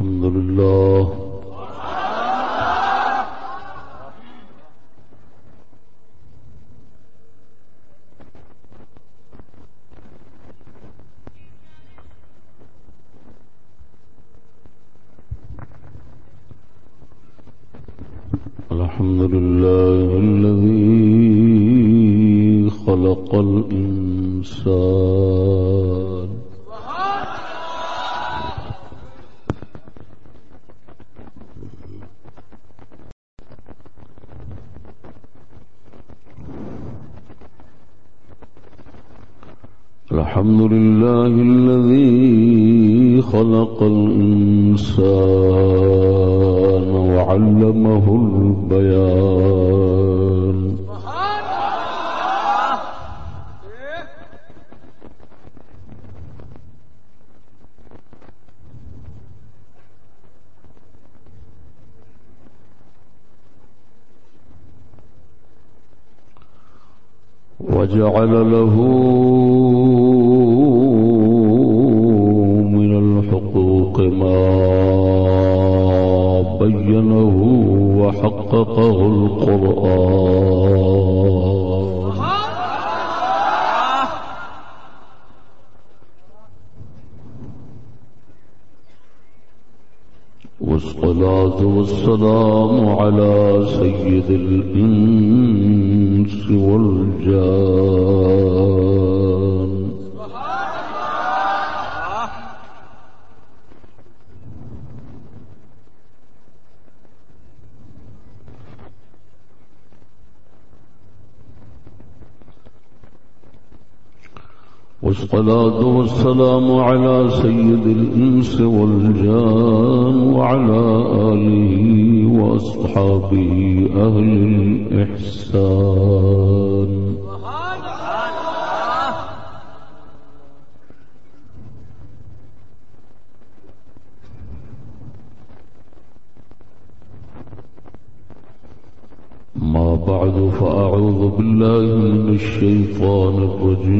الحمد لله وجعل له والصلاة والسلام على سيد الإنس والجان وعلى آله وأصحابه أهل الإحسان. ما بعد فأعوذ بالله من الشيطان الرجيم.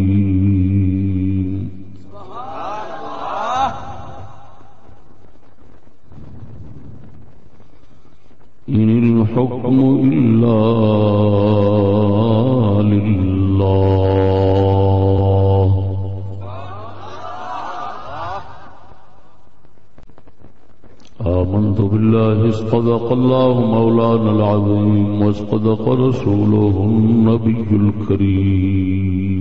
بالله اصطدق الله مولانا العظيم واصطدق رسوله النبي الكريم.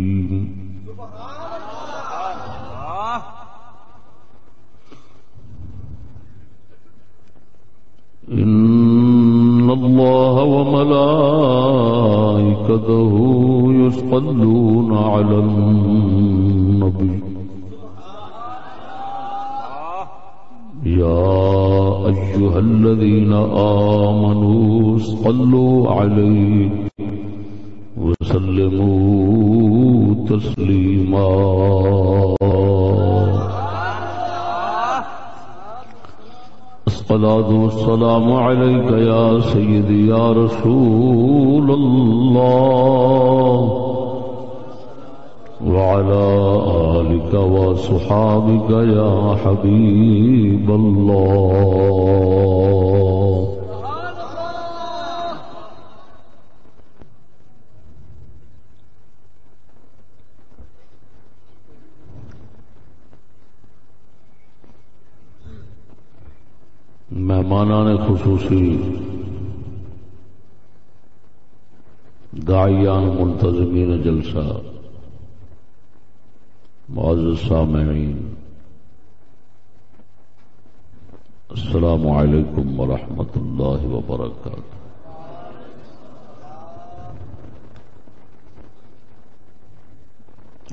رسول الله وعلى آلك وصحابك يا حبيب الله. مہمانان خصوصی داعیان منتظمین جلسہ، معزز سامعین، السلام علیکم ورحمۃ اللہ وبرکاتہ۔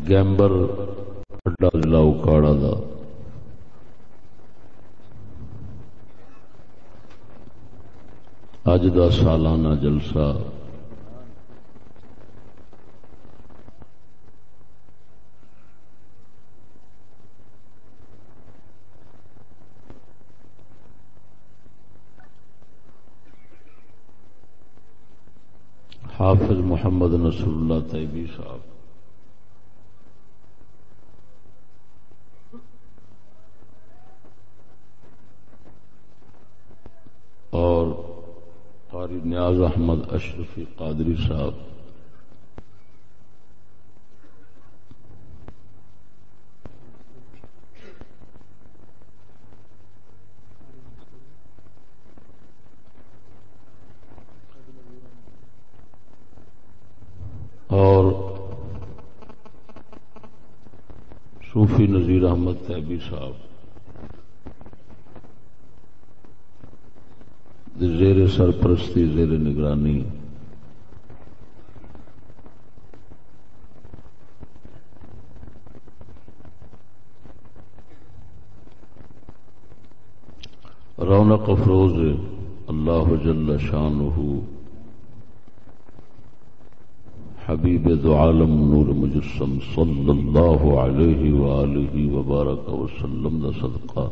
گیمبر اڈا ضلع اکاڑا دا۔ اج دا سالانہ جلسہ حافظ محمد نصر اللہ طیبی صاحب۔ اور قاری نیاز احمد اشرفی قادری صاحب۔ صوفی نذیر احمد تیبی صاحب۔ زیر سرپرستی زیر نگرانی۔ رونق افروز اللہ جل شان حبیب دو عالم نور مجسم صلی اللہ علیہ وآلہ وبارک وسلم دا صدقہ۔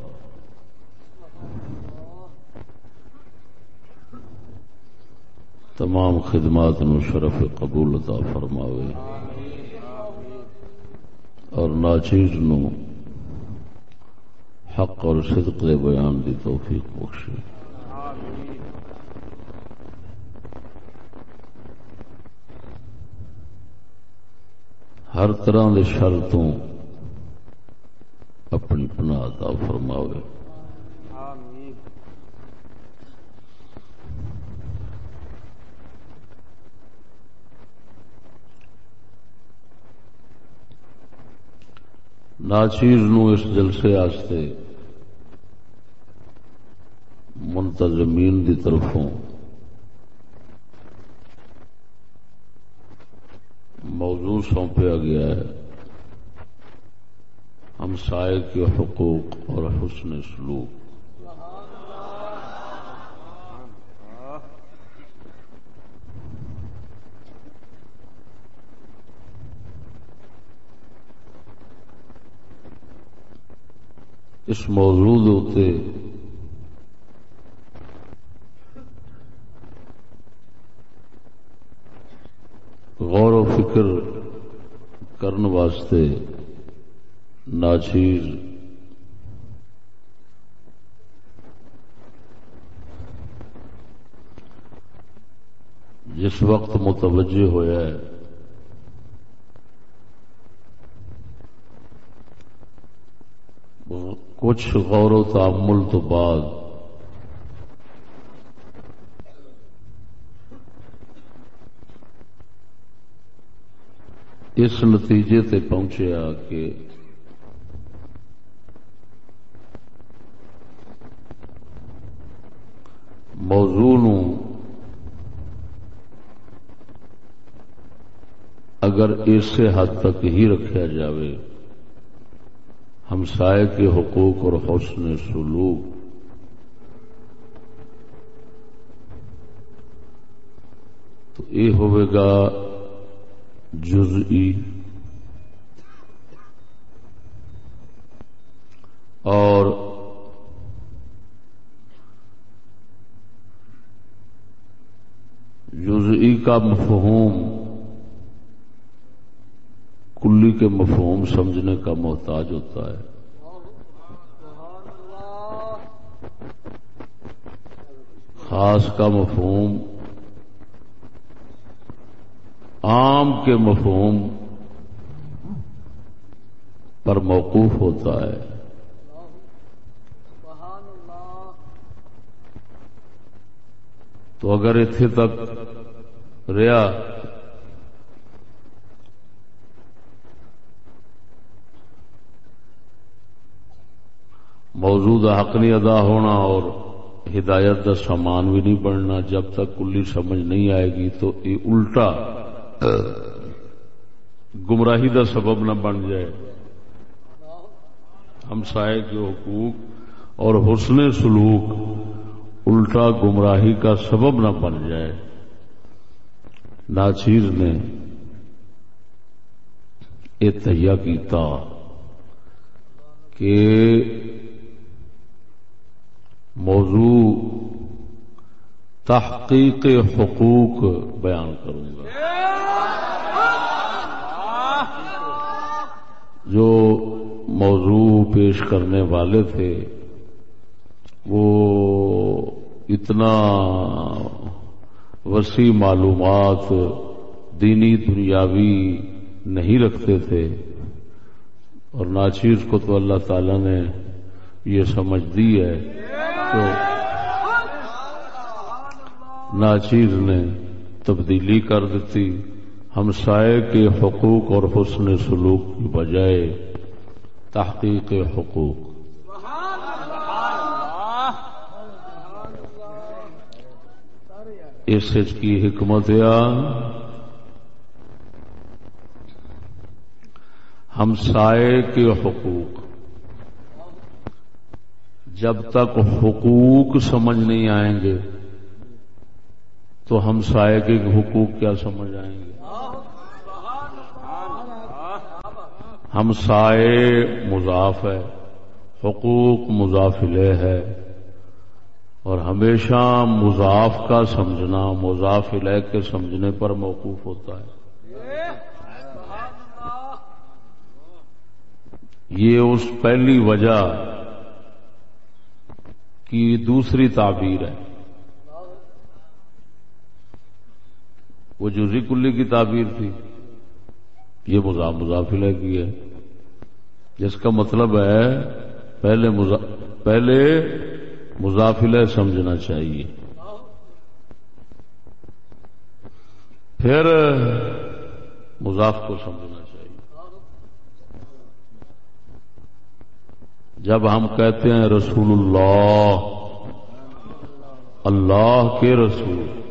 تمام خدمات نو شرف قبول عطا فرماوے۔ اور ناچیز نو حق اور صدق دے بیان دی توفیق بخشے۔ آمین ہر طرح دے شرطوں اپنی پناہ عطا فرماوے۔ ناچیر نو اس جلسے آستے منتظمین دی طرفوں موضوع سونپیا گیا ہے۔ ہمسائے کے حقوق اور حسن سلوک۔ اس موضوع ہوتے غور و فکر کرنے واسطے ناچیر جس وقت متوجہ ہوا ہے کچھ غور و تعمل تو بعد اس نتیجے تے پہنچیا کہ موضوع نو اگر اسے حد تک ہی رکھا جاوے ہمسائے کے حقوق اور حسن سلوک تو یہ ہوئے گا جزئی اور جزئی کا مفہوم کلی کے مفہوم سمجھنے کا محتاج ہوتا ہے۔ خاص کا مفہوم عام کے مفہوم پر موقوف ہوتا ہے۔ تو اگر اتنے تک رہا موجود حق نہیں ادا ہونا اور ہدایت کا سامان بھی نہیں بننا، جب تک کلی سمجھ نہیں آئے گی تو یہ الٹا گمراہی کا سبب نہ بن جائے۔ ہمسائے کے حقوق اور حسن سلوک الٹا گمراہی کا سبب نہ بن جائے۔ ناچیر نے یہ تہیا کیتا کہ موضوع تحقیق حقوق بیان کروں گا۔ جو موضوع پیش کرنے والے تھے، وہ اتنا وسیع معلومات دینی دنیاوی نہیں رکھتے تھے، اور ناچیز کو تو اللہ تعالی نے یہ سمجھ دی ہے۔ تو ناچیز نے تبدیلی کر دیتی۔ ہمسائے کے حقوق اور حسن سلوک کی بجائے تحقیق حقوق۔ اس کی حکمت ہمسائے کے حقوق۔ جب تک حقوق سمجھ نہیں آئیں گے تو ہم سائے کے حقوق کیا سمجھ آئیں گے؟ ہم سائے مضاف ہے، حقوق مضافلے ہے، اور ہمیشہ مضاف کا سمجھنا مضافلے کے سمجھنے پر موقوف ہوتا ہے۔ یہ اس پہلی وجہ کی دوسری تعبیر ہے۔ وہ جزی کلی کی تعبیر تھی، یہ مضاف مضافلہ کی ہے۔ جس کا مطلب ہے پہلے مزا... پہلے مضافلہ سمجھنا چاہیے۔ پھر مضاف کو سمجھنا چاہیے۔ جب ہم کہتے ہیں رسول اللہ اللہ کے رسول۔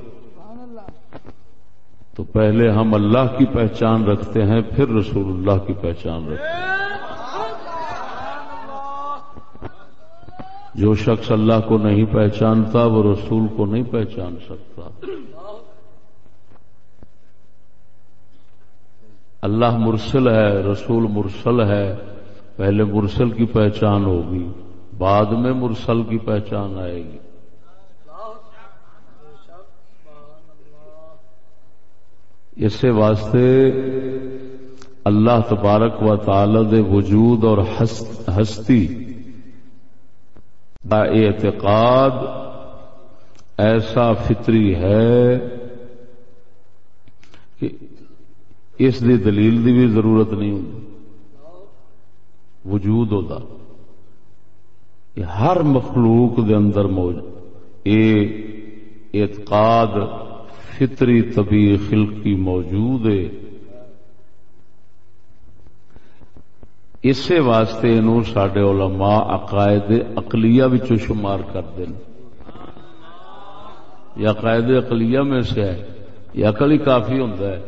تو پہلے ہم اللہ کی پہچان رکھتے ہیں، پھر رسول اللہ کی پہچان رکھتے ہیں۔ جو شخص اللہ کو نہیں پہچانتا، وہ رسول کو نہیں پہچان سکتا۔ اللہ مرسل ہے، رسول مرسل ہے۔ پہلے مرسل کی پہچان ہوگی، بعد میں مرسل کی پہچان آئے گی۔ اس واسطے اللہ تبارک و تعالی دے وجود اور ہستی کا اعتقاد ایسا فطری ہے کہ اس دی دلیل دی بھی ضرورت نہیں ہوتی۔ وجود ہوتا ہر مخلوق دے اندر موجود یہ اعتقاد فطری طبی خلقی موجود ہے۔ اسی واسطے انہوں سڈے علماء عقائد اقلیہ بھی شمار کرتے ہیں یا عقائد اقلیہ میں سے ہے یہ عقل ہی کافی ہوتا ہے۔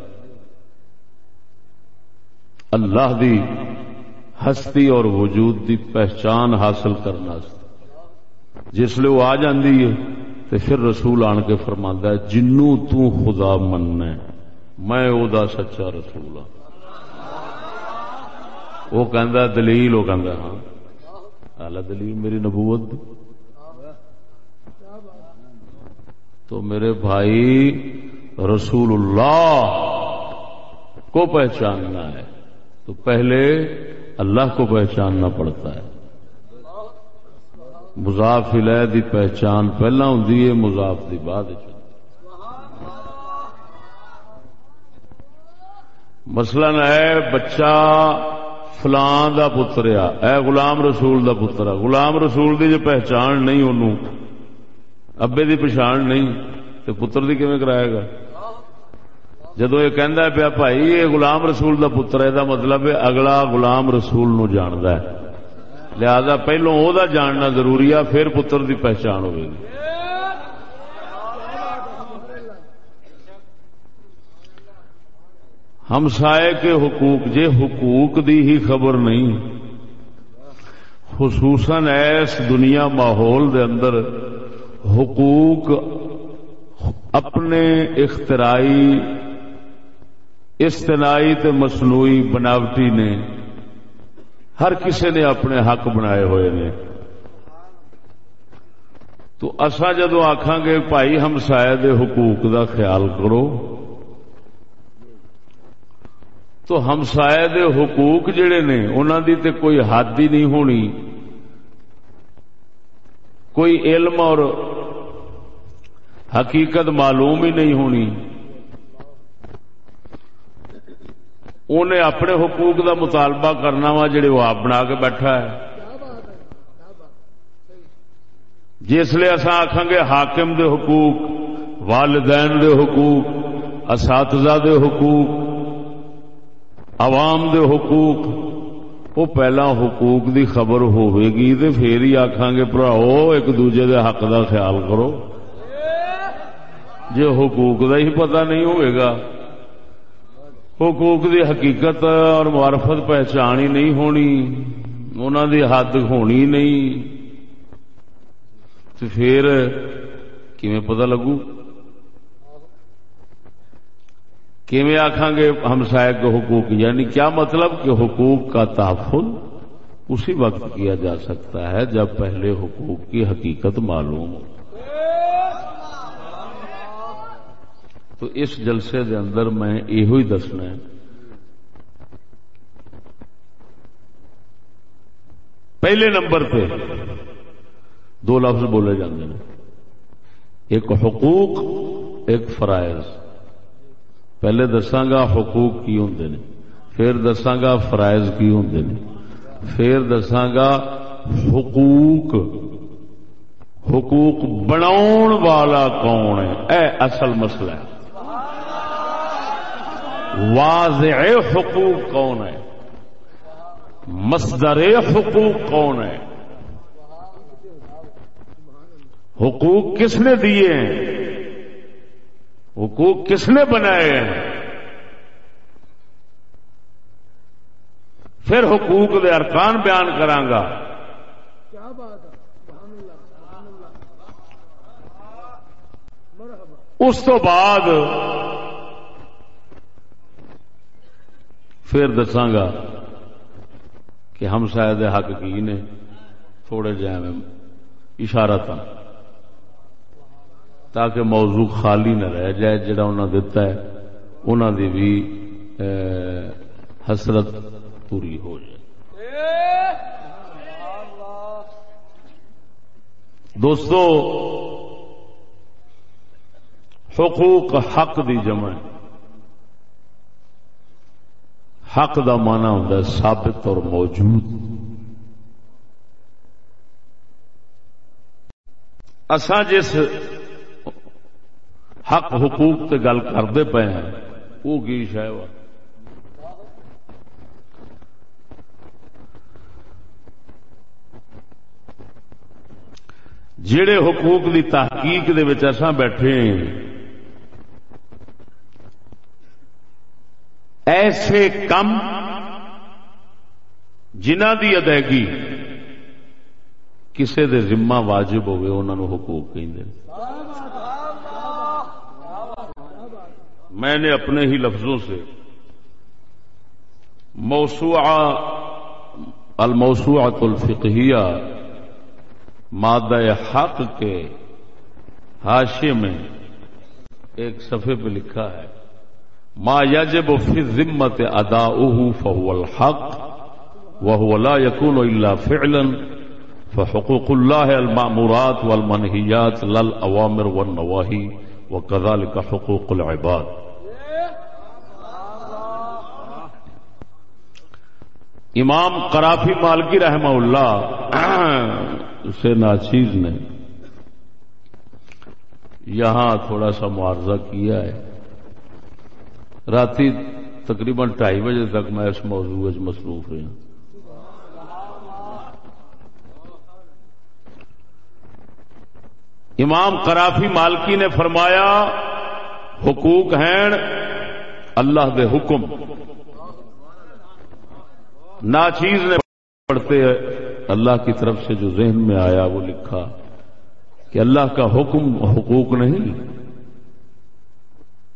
اللہ دی ہستی اور وجود دی پہچان حاصل کرنا۔ جس لیے وہ آ جاندی ہے تو پھر رسول آن کے فرما ہے، جنوں تو خدا مننا میں او دا سچا رسول ہوں وہ کہندا دلیل وہ کہندا ہاں۔ اعلی دلیل میری نبوت۔ تو میرے بھائی، رسول اللہ کو پہچاننا ہے۔ تو پہلے اللہ کو پہچاننا پڑتا ہے۔ مضاف الہ دی پہچان پہلا ہوں مضاف دی بعد مثلا ہے، بچہ فلان دا پتر اے غلام رسول دا پتر غلام رسول دی جو پہچان نہیں انہوں ابے دی پچھان نہیں تو پتر دی کیون کرائے گا؟ جدو یہ کہہ پیا، بھائی، یہ غلام رسول دا پتر ہے، دا مطلب ہے اگلا غلام رسول نو جاند ہے۔ لہذا پہلو او دا جاننا ضروری ہے، پھر پتر دی پہچان ہوگی ہمسائے کے حقوق، جے حقوق دی ہی خبر نہیں، خصوصاً ایس دنیا ماحول دے اندر حقوق اپنے اختراعی استنائی تے مصنوعی بناوٹی نے ہر کسی نے اپنے حق بنائے ہوئے نے۔ تو اصا جدو آخان گے بھائی ہمسائے حقوق دا خیال کرو، تو ہمسائے دے حقوق جڑے نے انہوں دی تے کوئی حد ہی نہیں ہونی۔ کوئی علم اور حقیقت معلوم ہی نہیں ہونی۔ انہیں اپنے حقوق دا مطالبہ کرنا وا جڑے وہ آپ بنا کے بیٹھا ہے جسے اصا آخان گے حاکم دے حقوق والدین دے حقوق اساتذہ دے حقوق عوام دے حقوق وہ پہلا حقوق دی خبر ہوئے گی تو پھر ہی آخان گے پراؤ ایک دوجے دے حق دا خیال کرو جی حقوق دا ہی پتہ نہیں ہوئے گا حقوق دی حقیقت اور معرفت پہچان ہی نہیں ہونی انہوں دی حد ہونی نہیں۔ تو پھر کیویں پتہ لگو؟ کیویں آخان گے ہمسائے کے حقوق یعنی کیا مطلب کہ حقوق کا تحفظ اسی وقت کیا جا سکتا ہے جب پہلے حقوق کی حقیقت معلوم ہو؟ تو اس جلسے دے اندر میں یہ دسنا ہے۔ پہلے نمبر پہ دو لفظ بولے جاتے ہیں۔ ایک حقوق، ایک فرائض۔ پہلے دساگا حقوق کی ہوں نے، پھر دساگا فرائض کی ہوں نے، پھر دساگا حقوق۔ حقوق بناؤ والا کون ہے؟ اے اصل مسئلہ ہے۔ واضح حقوق کون ہے مصدر حقوق کون ہے حقوق کس نے دیے ہیں؟ حقوق کس نے بنائے ہیں؟ پھر حقوق دے ارکان بیان کرانگا اس تو بعد پھر دساگا کہ ہم شاید حق کی نے تھوڑے جائیں اشارہ تھا تاکہ موضوع خالی نہ رہ جائے جڑا انہوں نے دتا ہے انہوں دی بھی حسرت پوری ہو جائے۔ دوستو، حقوق حق دی جمع ہے۔ حق دا مانا ہوں ثابت اور موجود۔ اساں جس حق حقوق تے گل کرتے پے ہیں وہ کی شاید جڑے حقوق دی تحقیق دے وچ اساں بیٹھے ہیں ایسے کم جنہ دی ادائیگی کسے دے ذمہ واجب ہوئے انہوں نے حقوق کہ میں نے اپنے ہی لفظوں سے موسوعہ، الموسوعۃ الفقہیہ، مادہ حق کے حاشے میں ایک صفحے پہ لکھا ہے۔ ما يجب في الذمة أداؤه فهو الحق وهو لا يكون إلا فعلا فحقوق الله المأمورات والمنهيات للأوامر والنواهي وكذلك حقوق العباد امام قرافی مالکی رحمہ اللہ سے ناچیز نے یہاں تھوڑا سا معارضہ کیا ہے رات تقریباً ڈھائی بجے تک میں اس موضوع مصروف رہا۔ امام کرافی مالکی نے فرمایا، حقوق ہیں، اللہ دے حکم۔ ناچیز نے پڑھتے اللہ کی طرف سے جو ذہن میں آیا، وہ لکھا کہ اللہ کا حکم حقوق نہیں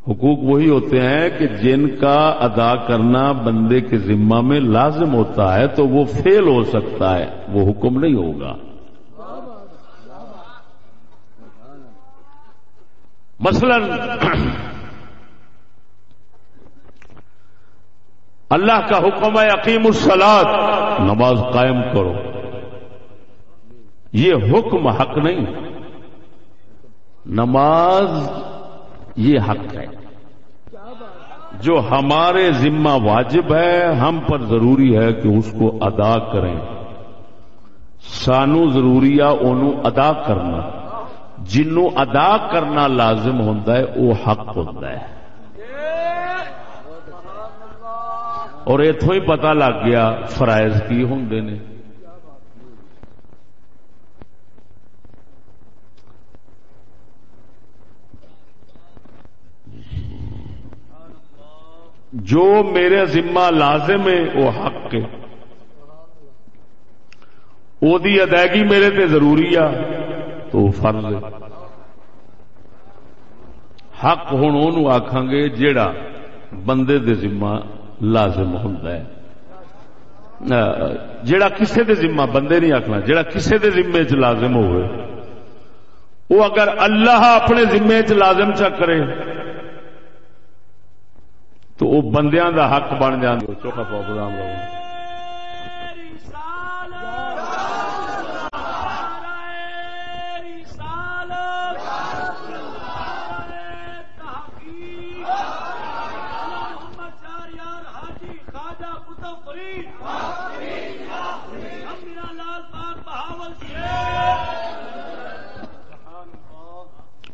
حقوق وہی ہوتے ہیں کہ جن کا ادا کرنا بندے کے ذمہ میں لازم ہوتا ہے تو وہ فیل ہو سکتا ہے، وہ حکم نہیں ہوگا۔ مثلا، اللہ کا حکم ہے عقیم السلاد نماز قائم کرو۔ یہ حکم حق نہیں۔ نماز یہ حق ہے۔ جو ہمارے ذمہ واجب ہے، ہم پر ضروری ہے کہ اس کو ادا کریں۔ سانو ضروری ہے انہوں ادا کرنا۔ جنوں ادا کرنا لازم ہوتا ہے وہ حق ہوتا ہے۔ اور اتوں ہی پتا لگ گیا فرائض کی ہوں نے۔ جو میرے ذمہ لازم ہے، وہ حق ہے۔ وہ ادائیگی میرے تے ضروری آ، تو فرض ہے۔ حق ہوں آخان گے جیڑا بندے دے ذمہ لازم ہوں جیڑا کسے دے ذمہ بندے نہیں آخنا جیڑا کسے دے ذمے چ لازم ہوئے وہ اگر اللہ اپنے ذمے چ لازم چ کرے تو وہ بندیاں دا حق بن جانا چوکھا پروگرام لوگ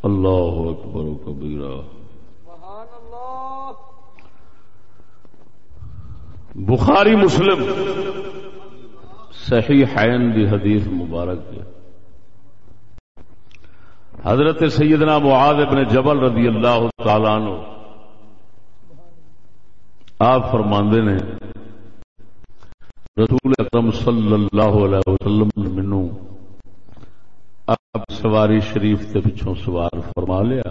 اللہ اکبر و کبیرہ۔ بخاری مسلم صحیح حین دی حدیث مبارک ہے حضرت سیدنا معاذ ابن جبل رضی اللہ تعالی عنہ آپ فرماندے نے، رسول اکرم صلی اللہ علیہ وسلم نے منو اب سواری شریف کے پچھوں سوار فرما لیا۔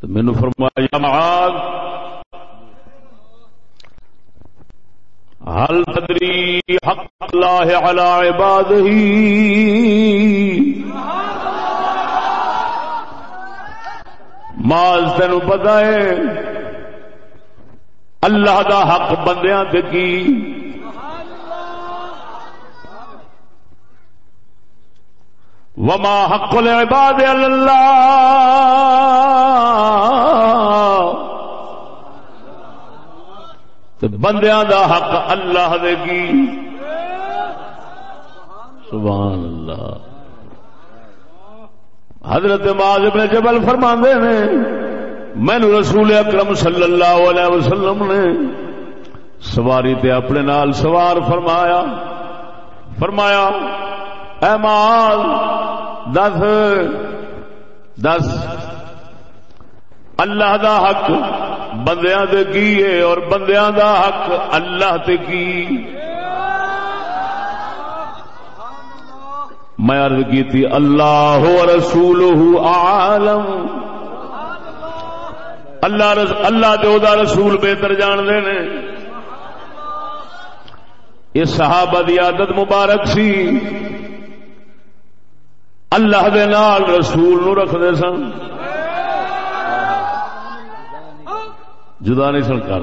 تو مینو فرمایا معاذ حل تدری حق اللہ علی عبادہ ماز تین پتا ہے اللہ دا حق بندیاں تے کی؟ وما حق العباد اللہ۔ بندیاں دا حق اللہ دے گی سبحان اللہ حضرت معاذ ابن جبل فرماندے نے میں رسول اکرم صلی اللہ علیہ وسلم نے سواری تے اپنے نال سوار فرمایا فرمایا، اے مال دس دس۔ اللہ دا حق بندیاں دے کی ہے اور بندیاں دا حق اللہ تے کی؟ میں عرض کی تھی، اللہ رسول عالم اللہ رس، اللہ دے دا رسول بہتر جان دے نے۔ یہ صحابہ دی عادت مبارک سی۔ اللہ دے نال رسول نو رکھ دے سن۔ جدا نہیں سن کر۔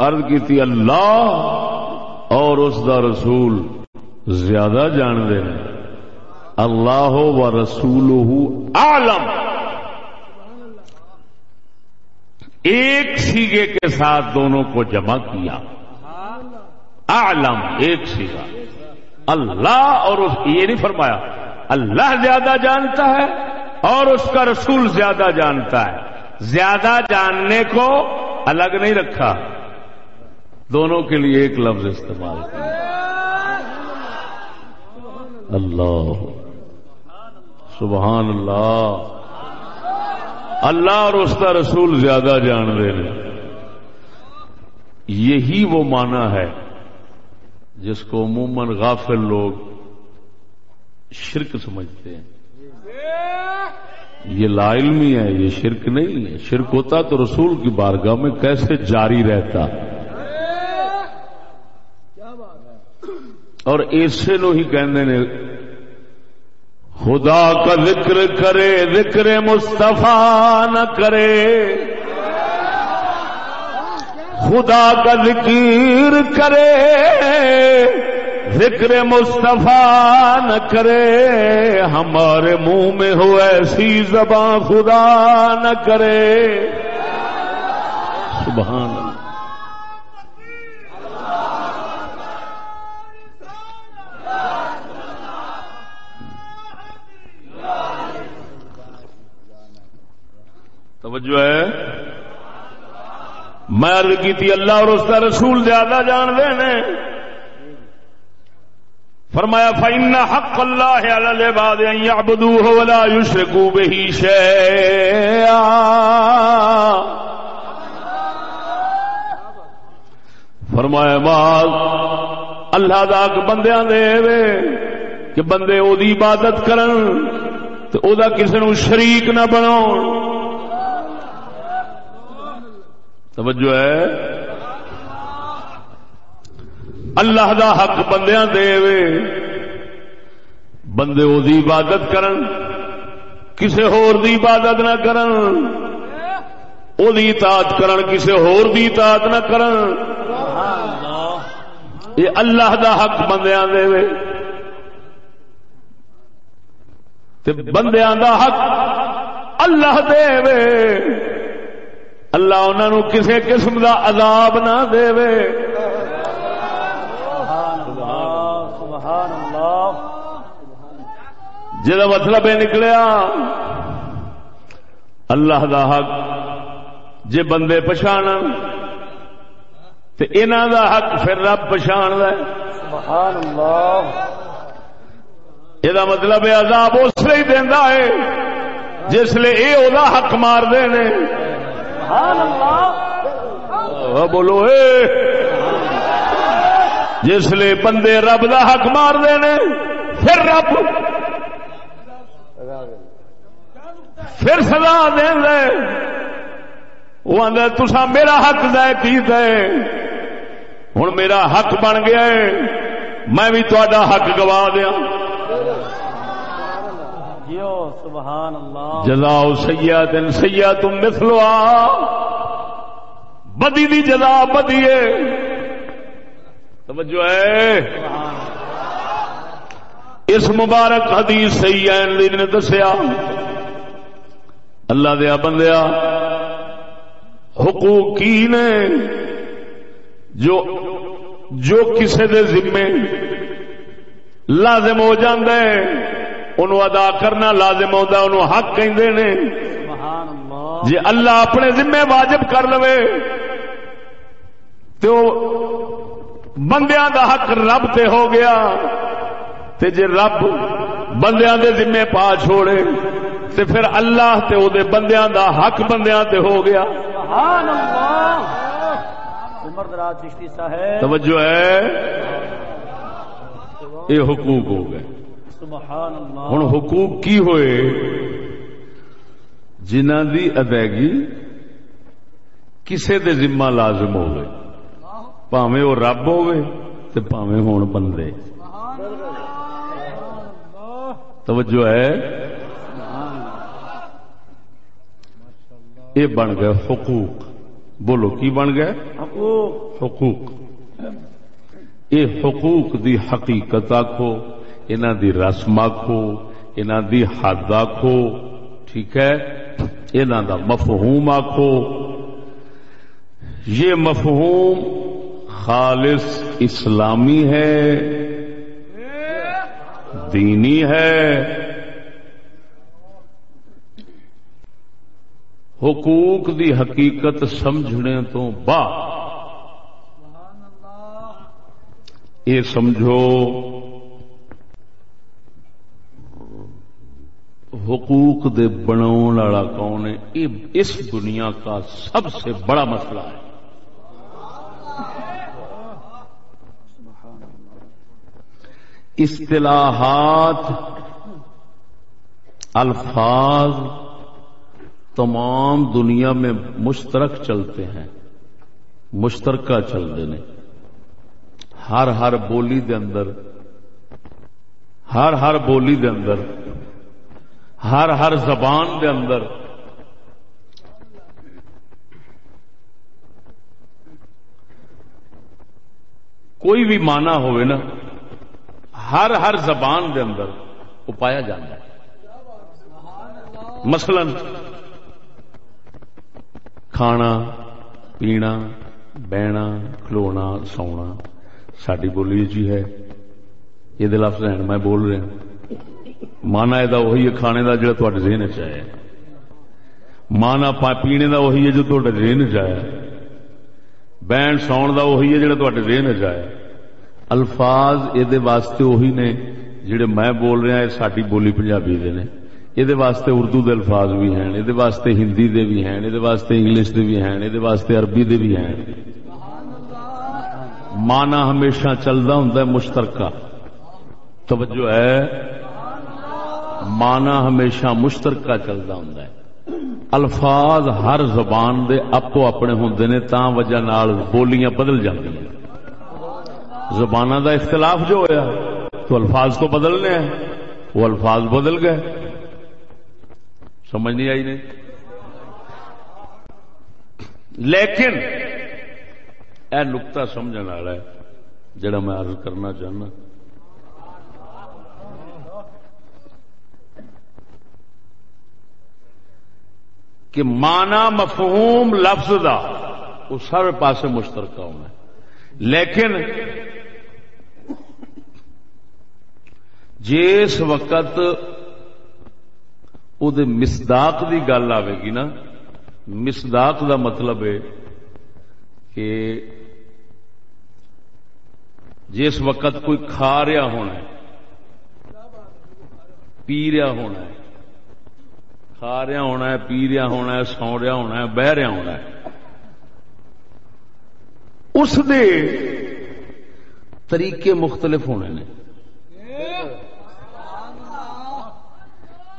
عرض کی تھی اللہ اور اس دا رسول زیادہ جان دے اللہ و رسول عالم ایک سیگے کے ساتھ دونوں کو جمع کیا۔ عالم ایک سیگا۔ اللہ اور اس، یہ نہیں فرمایا، اللہ زیادہ جانتا ہے۔ اور اس کا رسول زیادہ جانتا ہے۔ زیادہ جاننے کو الگ نہیں رکھا۔ دونوں کے لیے ایک لفظ استعمال کیا اللہ۔ سبحان اللہ۔ اللہ اور اس کا رسول زیادہ جان دے یہی وہ مانا ہے جس کو عموماً غافل لوگ شرک سمجھتے ہیں۔ یہ لا علمی ہے، یہ شرک نہیں ہے۔ شرک ہوتا تو رسول کی بارگاہ میں کیسے جاری رہتا؟ اور ایسے نو ہی کہنے نے، خدا کا ذکر کرے، ذکر مصطفیٰ نہ کرے۔ خدا کا ذکر کرے۔ ذکر مصطفیٰ نہ کرے، ہمارے منہ میں ہو ایسی زبان خدا نہ کرے۔ سبحان اللہ۔ توجہ ہے۔ میں عرض کی تھی، اللہ اور اس کا رسول زیادہ جان دے نے۔ فرمایا، فإن حق اللہ علی العباد ان يعبدوه ولا يشركوا به شيئا فرمایا بعد اللہ دا بندیاں دے وے کہ بندے او دی عبادت کرن تے او دا کسے نو شریک نہ بناؤ توجہ ہے؟ اللہ دا حق بندیاں دے وے۔ بندے او دی عبادت کرن، کسے ہور دی عبادت نہ کرن۔ او دی اطاعت کرن، کسے ہور دی اطاعت نہ کرن۔ یہ اللہ دا حق بندیاں دے وے۔ تے بندیاں دا حق اللہ دے وے۔ اللہ انہوں کسی قسم کا عذاب نہ دے وے۔ جا مطلب یہ نکلیا اللہ دا حق جے بندے پچھان تو انہوں دا حق پھر رب پچھان یہ مطلب عذاب اس لیے دینا ہے جس لیے یہ حق مار دے نے بولو اے۔ جس لیے بندے رب دا حق مار دے پھر رب پھر سزا دے دے۔ وہ آدھا تسا میرا حق دے کی دے؟ ہوں میرا حق بن گیا ہے۔ میں بھی تا حق گوا دیا سبحان اللہ۔ جزا سیا دن سیا تم مثلو بدی دی جزا بدی توجہ ہے۔ اس مبارک حدیث سی نے دسیا۔ اللہ دیا بندیا حقوق کی نے جو جو کسے دے ذمے لازم ہو جاندے انہوں ادا کرنا لازم ہوتا انہوں حق کہندے نے۔ جی اللہ اپنے ذمے واجب کر لو تو بندیاں دا حق رب تے ہو گیا تے جے رب بندیاں دے ذمے پا چھوڑے تے پھر اللہ تے او دے بندیاں دا حق بندیاں تے ہو گیا۔ سبحان اللہ! توجہ ہے۔ یہ حقوق ہو گئے۔ ہوں حقوق کی ہوئے؟ جنہ دی ادائیگی کسے دے ذمہ لازم ہوئے۔ پاوے وہ رب ہوئے تو پاوے ہون بندے۔ توجہ ہے۔ یہ بن گئے حقوق۔ بولو کی بن گئے؟ حقوق۔ یہ حقوق دی حقیقت آخو انہ دی رسم آخو انہ دی حد آخو ٹھیک ہے؟ انہ دا مفہوم آخو یہ مفہوم خالص اسلامی ہے دینی ہے۔ حقوق دی حقیقت سمجھنے تو بعد۔ یہ سمجھو، حقوق دے بناؤ والا کون ہے؟ اس دنیا کا سب سے بڑا مسئلہ ہے۔ اصطلاحات، الفاظ تمام دنیا میں مشترک چلتے ہیں، مشترکہ چلتے ہیں۔ ہر ہر بولی دے اندر، ہر ہر بولی دے اندر، ہر ہر زبان دے اندر۔ کوئی بھی مانا ہوئے نا، ہر ہر زبان دے اندر وہ پایا جاتا ہے۔ مثلا کھانا پینا بہنا کھلونا سونا ساری بولی جی ہے یہ لفظ ہیں میں بول رہا مانا یہ وہی ہے کھانے کا جڑا تے ذہن مانا پینے کا وہی ہے جو تے ذہن چاہے بہن ساؤن کا وہی ہے جڑا تے ذہن چاہے الفاظ یہ واسطے وہی نے جڑے میں بول رہا یہ ساری بولی پنجابی دے نے یہ واسطے اردو دے الفاظ بھی ہیں یہ واسطے ہندی دے بھی ہیں یہ واسطے انگلش دے بھی ہیں یہ واسطے عربی دے بھی ہیں مانا ہمیشہ چلتا ہوں مشترکہ توجہ ہے مانا ہمیشہ مشترکہ چلتا ہوں الفاظ ہر زبان دے اپو اپنے ہوں نے تا وجہ نال بولیاں بدل جاتی ہیں دا اختلاف جو ہوا تو الفاظ تو بدلنے ہیں وہ الفاظ بدل گئے سمجھ نہیں آئی نہیں لیکن اے نقطہ سمجھنے والا ہے، جڑا میں عرض کرنا چاہنا۔ کہ مانا مفہوم لفظ دا وہ سر پاسے مشترکہ ہونا لیکن جس وقت وہ مسداق کی گل آئے گی نا۔ مسداق دا مطلب ہے کہ جس وقت کوئی کھا رہا ہونا ہے، پی رہا ہونا ہے، کھا رہا ہونا ہے، پی رہا ہونا ہے، سو رہا ہونا ہے، بہ رہا ہونا ہے، اس دے طریقے مختلف ہونے نے۔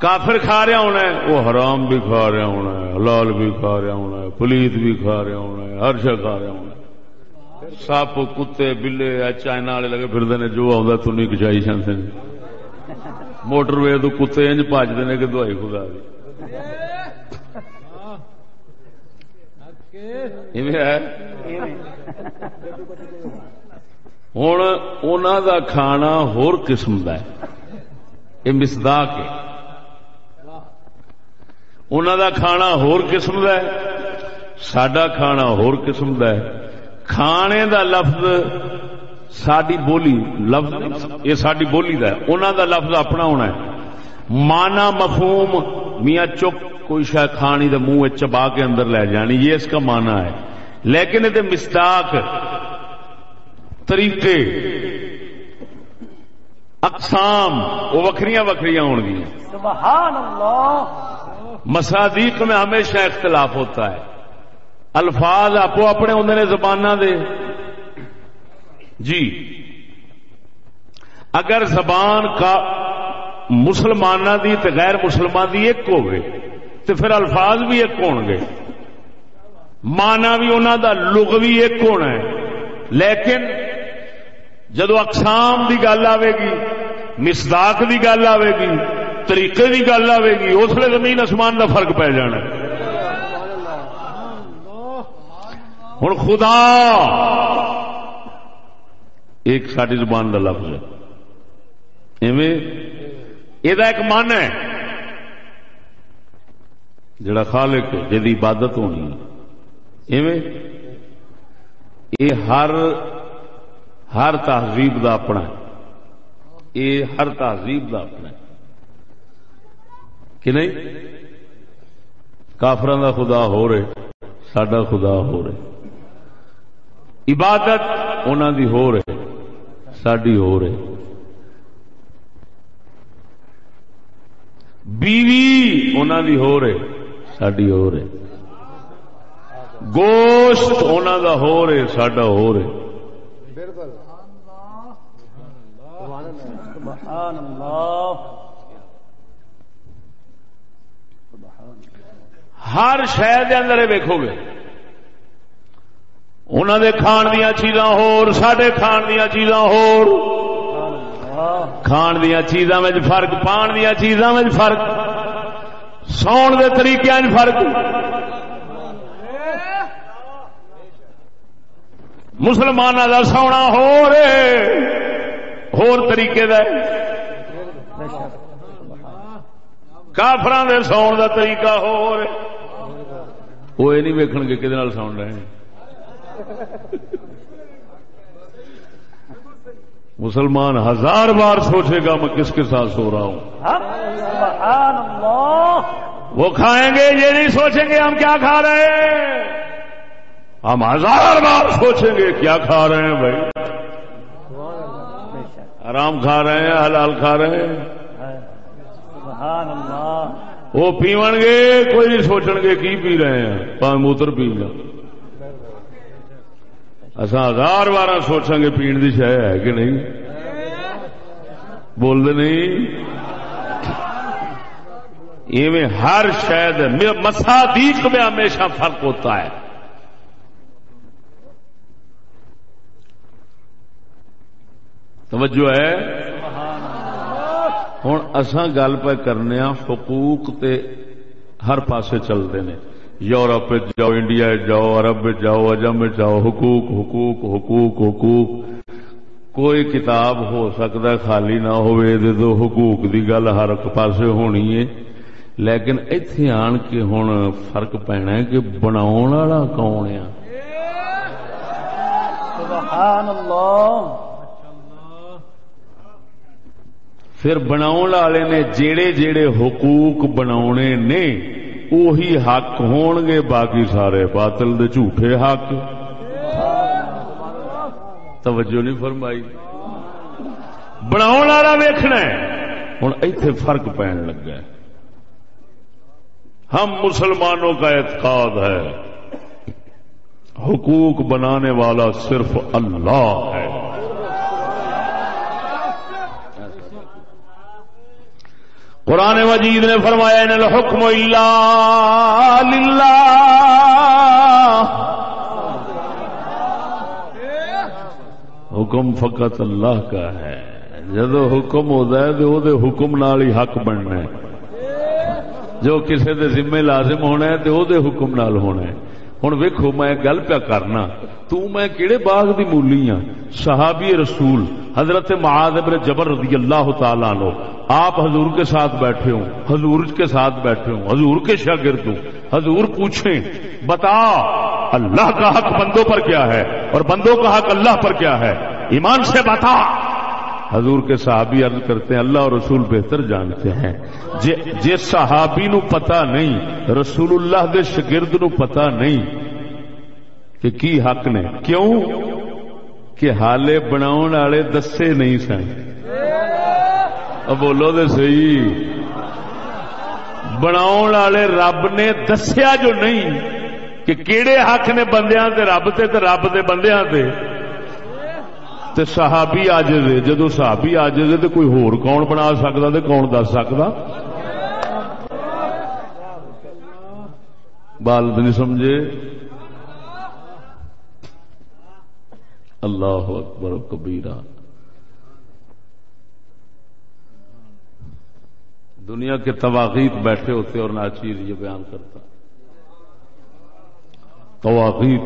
کافر کھا رہا ہونا ہے، وہ حرام بھی کھا رہا ہونا ہے، حلال بھی کھا رہا ہونا ہے، پلیت بھی کھا رہا ہونا ہے، ہر شا کھا رہا ہونا ہے۔ سپ، کتے، بلے چائنا والے لگے پھر نے جو آتا تو نہیں کچائی چاہتے ہیں۔ موٹر وے تو کتے انج پجتے ہیں کہ دوائی خدا دی۔ ہوں ان کا کھانا ہور قسم کا ہے۔ یہ مسدا کے انہوں کا کھانا ہور قسم کا ہے سڈا کھانا ہور قسم کا ہے کھانے دا لفظ ساری بولی لفظ یہ ساری بولی کا ہے انہوں دا لفظ اپنا ہونا ہے مانا مفہوم میاں چک کوئی شاید کھانی دے منہ چبا کے اندر لے جانی یہ اس کا مانا ہے لیکن یہ مستاق طریقے اقسام وہ وکری وکری ہو مسادیق میں ہمیشہ اختلاف ہوتا ہے۔ الفاظ آپ اپنے ہوں نے زبان دے۔ جی۔ اگر زبان کا مسلمان دی تو غیر مسلمان دی ایک ہو گئے تو پھر الفاظ بھی ایک ہو گے مانا بھی انہوں دا لغوی ایک ہونا ہے۔ لیکن جدو اقسام دی گل آئے گی مسداق دی گل آئے گی طریقے دی گل آئے گی، اس لیے زمین آسمان دا فرق پی جانا ہوں خدا، ایک ساری زبان کا لفظ ہے۔ یہ ایک من ہے، جڑا خالق جی عبادت ہونی ایویں یہ ہر ہر تہذیب دا اپنا یہ ہر تہذیب دا اپنا ہے۔ کہ نہیں؟ کافران دا خدا ہو رہے سڈا خدا ہو رہے۔ عبادت انہوں دی ہو رہے ساری ہو رہے۔ بیوی انہوں دی ہو رہے ساری ہو رہے۔ گوشت انہوں دا ہو رہے سڈا ہو رہے۔ ہر شہر دے اندر ویکو گے۔ انہوں دے کھان دیا چیزاں ہور سڈے کھان دیا چیزاں ہور۔ کھان دیا چیزاں میں فرق، پان دیا چیزاں میں فرق۔ ساؤن دے طریقے فرق۔ مسلمان کا سونا ہو رہے ہور طریقے دا۔ کافران دے ساؤن دا طریقہ ہو وہ یہ نہیں ویکن گے کہ ساؤن رہے۔ مسلمان ہزار بار سوچے گا میں کس کے ساتھ سو رہا ہوں۔ وہ کھائیں گے یہ نہیں سوچیں گے ہم کیا کھا رہے ہیں۔ ہم ہزار بار سوچیں گے کیا کھا رہے ہیں بھائی۔ آرام کھا رہے ہیں حلال کھا رہے ہیں۔ وہ پیو گے، کوئی نہیں سوچن گے کی پی رہے ہیں۔ پان موتر پی گا۔ اصا ہزار بار سوچیں گے پین کی شہ ہے کہ نہیں؟ بول نہیں؟ ایویں ہر شاید مسادیق میں ہمیشہ فرق ہوتا ہے۔ توجہ ہے؟ ہوں اصا گل پہ کرنے حقوق تے ہر پاسے چلتے ہیں یورپ جاؤ، انڈیا جاؤ، عرب جاؤ اجم جاؤ، حقوق حقوق حقوق حقوق۔ کوئی کتاب ہو سکتا خالی نہ ہو حقوق کی گل ہر پاسے ہونی ہے۔ لیکن اتے آن کے ہوں فرق پینا ہے کہ بنا کون ہے؟ پھر بنا نے جیڑے جیڑے حقوق بنا نے وہی حق ہون گے، باقی سارے باطل دے جھوٹے حق۔ توجہ نہیں فرمائی۔ بنا ویخنا ہوں اتے فرق پہن لگا ہم مسلمانوں کا اعتقاد ہے، حقوق بنانے والا صرف اللہ ہے۔ قرآن مجید نے فرمایا، ان الحکم اللہ للہ۔ حکم فقط اللہ کا ہے۔ جدو حکم ہوتا ہے تو وہ حکم نال ہی حق بننا ہے۔ جو کسی دے ذمے لازم ہونا ہے تو وہ حکم نال ہونا ہے۔ ہوں ویکو میں گل پیا کرنا۔ تو میں کہڑے باغ دی مولی ہاں؟ صحابی رسول حضرت معاذ ابن جبر رضی اللہ تعالیٰ لو آپ حضور کے ساتھ بیٹھے ہوں، حضور کے ساتھ بیٹھے ہوں، حضور کے شاگرد ہوں، حضور پوچھیں، بتا، اللہ کا حق بندوں پر کیا ہے اور بندوں کا حق اللہ پر کیا ہے؟ ایمان سے بتا۔ حضور کے صحابی عرض کرتے ہیں، اللہ اور رسول بہتر جانتے ہیں۔ جے صحابی نو پتا نہیں، رسول اللہ دے شگرد نو پتا نہیں کہ کی حق نے۔ کیوں؟ کہ حالے بناؤ والے دسے نہیں سن۔ بولو تو سی بناؤ والے رب نے دسیا جو نہیں، کہ کیڑے حق نے بندیاں تے رب تے تے رب دے بندیاں تے۔ تے صحابی آج دے جدو صحابی آج دے تے کوئی ہور کون بنا سکتا تے کون دس سکتا بال نہیں سمجھے۔ اللہ اکبر، کبیرہ۔ دنیا کے تواغیت بیٹھے ہوتے اور ناچیر یہ بیان کرتا۔ تواغیت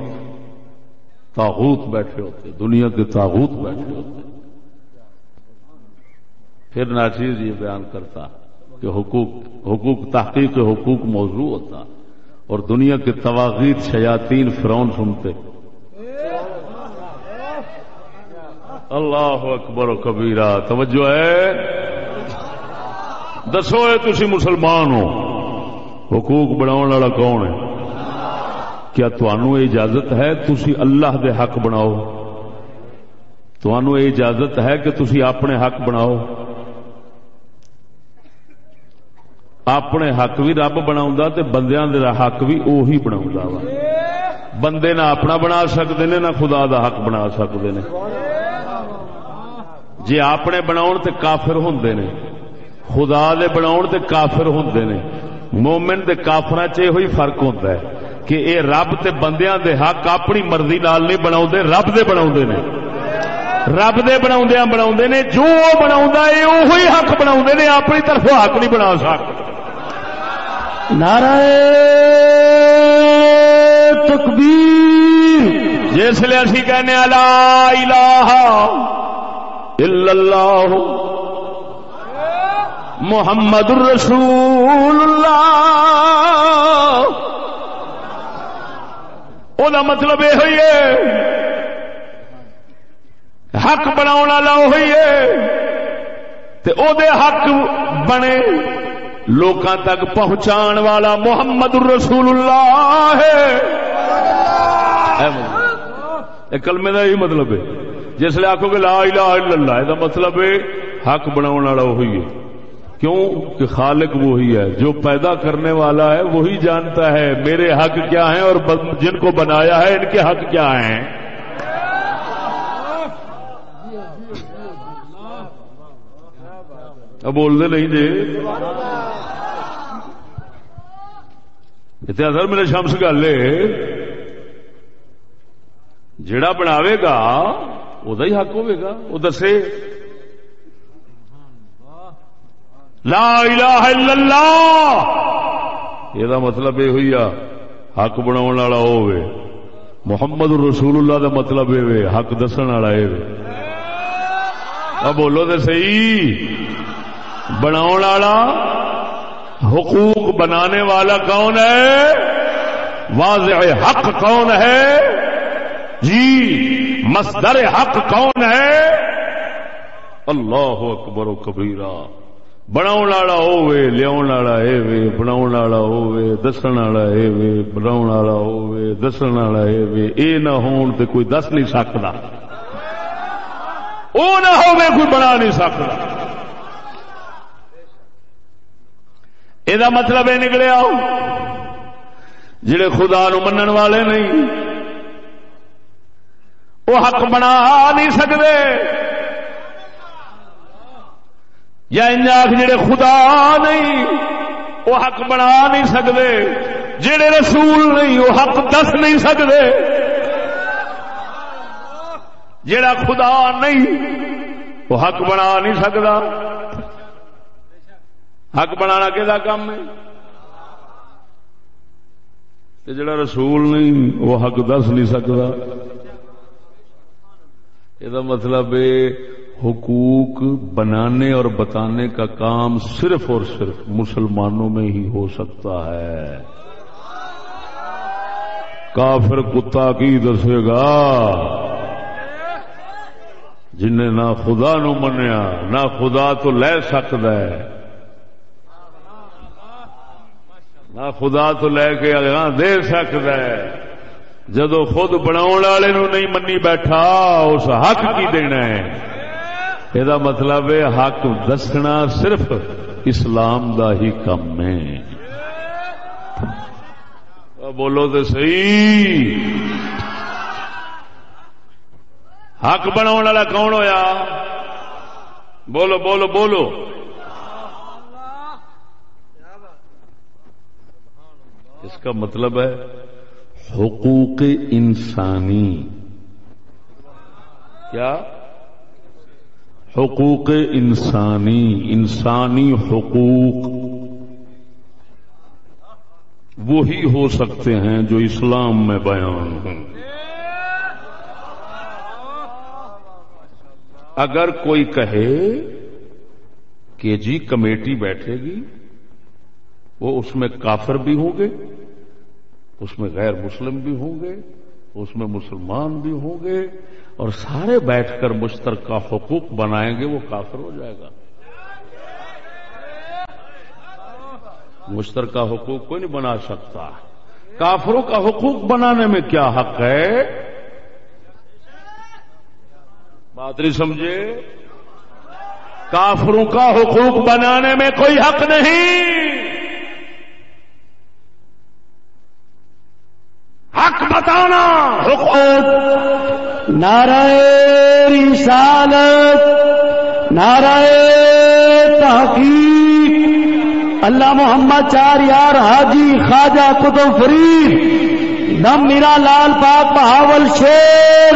تاغوت بیٹھے ہوتے، دنیا کے تاغوت بیٹھے ہوتے۔ پھر ناچیر یہ بیان کرتا کہ حقوق حقوق، تحقیق حقوق موضوع ہوتا اور دنیا کے تواغیت شیاتین فرون سنتے۔ اللہ اکبر و کبیرہ، توجہ ہے؟ دسو تھی مسلمان ہو؟ حقوق بناؤ کون ہے؟ کیا تنوع اجازت ہے تھی اللہ دے حق بناؤ؟ تنوع اجازت ہے کہ تھی اپنے حق بناؤ؟ اپنے حق بھی رب بنا بندیاں دے حق بھی اوہی بنا وا۔ بندے نہ اپنا بنا سکتے ہیں نہ خدا دا حق بنا سکتے ہیں جی اپنے بناؤ تے کافر ہوں نے خدا دے بناؤ تے کافر ہوں نے۔ مومن دے کافر چی فرق ہوتا ہے کہ اے رب تے بندیاں دے حق اپنی مرضی نال نہیں بنا رب دے بنا نے۔ رب دے بنا بنا نے جو بنا وہی حق بنا نے اپنی طرف حق نہیں بنا سکتے نعرہ تکبیر۔ جس لیے اسی کہنے الہ الا اللہ۔ محمد الرسول اللہ۔ او مطلب یہ ہوئی ہے۔ حق بنا ہوئی ہے۔ تے او دے حق بنے لوکاں تک پہنچان والا محمد الرسول اللہ ہے۔ کلمے کا یہی مطلب ہے۔ جس لیے آخو گے لا الہ الا اللہ یہ مطلب ہے حق بنا وہی ہے۔ کیوں کہ خالق وہی ہے؟ جو پیدا کرنے والا ہے وہی جانتا ہے میرے حق کیا ہیں اور جن کو بنایا ہے ان کے حق کیا ہیں؟ اب بول دے نہیں جی۔ اتنے اثر میرے شمس گل ہے۔ جڑا بناوے گا، وہ ہی حق ہوئے گا۔ وہ دسے۔ لا الہ الا اللہ! یہ مطلب یہ ہوئی حق بنا والا ہوئے محمد رسول اللہ دا مطلب یہ حق دسن والا یہ بولو تو سی بنا حقوق بنانے والا کون ہے واضح حق کون ہے جی مصدر حق کون ہے اللہ اکبر و کبیرا بناؤ والا ہوے لیا وے بناؤ والا ہوے دسن والا اے وے بناؤ والا ہوے دسن والا اے وے اے نہ ہون تے کوئی دس نہیں سکتا او نہ ہوے کوئی بنا نہیں سکتا یہ مطلب یہ نکلیا جڑے خدا نو منن والے نہیں وہ حق بنا نہیں سکتے یا جڑے خدا نہیں، وہ حق بنا نہیں سکتے جڑے رسول نہیں، وہ حق دس نہیں سکتے جڑا خدا نہیں، وہ حق بنا نہیں سکتا حق بنا کہ کام ہے؟ جڑا رسول نہیں، وہ حق دس نہیں سکتا یہ مطلب حقوق بنانے اور بتانے کا کام صرف اور صرف مسلمانوں میں ہی ہو سکتا ہے۔ کافر کتا کی دسے گا جن نہ خدا نو منیا، نہ خدا تو لے سکتا ہے۔ نہ خدا تو لے کے اگاں دے سکتا ہے۔ جدو خود بنا والے نہیں منی بیٹھا، اس حق کی دینا ہے۔ یہ مطلب ہے حق دسنا صرف اسلام دا ہی کم ہے بولو تو سی حق بنا والا کون ہویا بولو بولو بولو اس کا مطلب ہے حقوق انسانی کیا حقوق انسانی انسانی حقوق۔ وہی ہو سکتے ہیں جو اسلام میں بیان ہوں۔ اگر کوئی کہے کہ جی کمیٹی بیٹھے گی، وہ اس میں کافر بھی ہوں گے، اس میں غیر مسلم بھی ہوں گے، اس میں مسلمان بھی ہوں گے اور سارے بیٹھ کر مشترکہ حقوق بنائیں گے، وہ کافر ہو جائے گا۔ مشترکہ حقوق کوئی نہیں بنا سکتا۔ کافروں کا حقوق بنانے میں کیا حق ہے؟ بات نہیں سمجھے؟ کافروں کا حقوق بنانے میں کوئی حق نہیں۔ حق بتانا، حقوق نعرہ رسالت نعرہ تحقیق۔ اللہ محمد چار یار حاجی خواجہ قطب فرید، دم میرا لال پاک بہاول شیر۔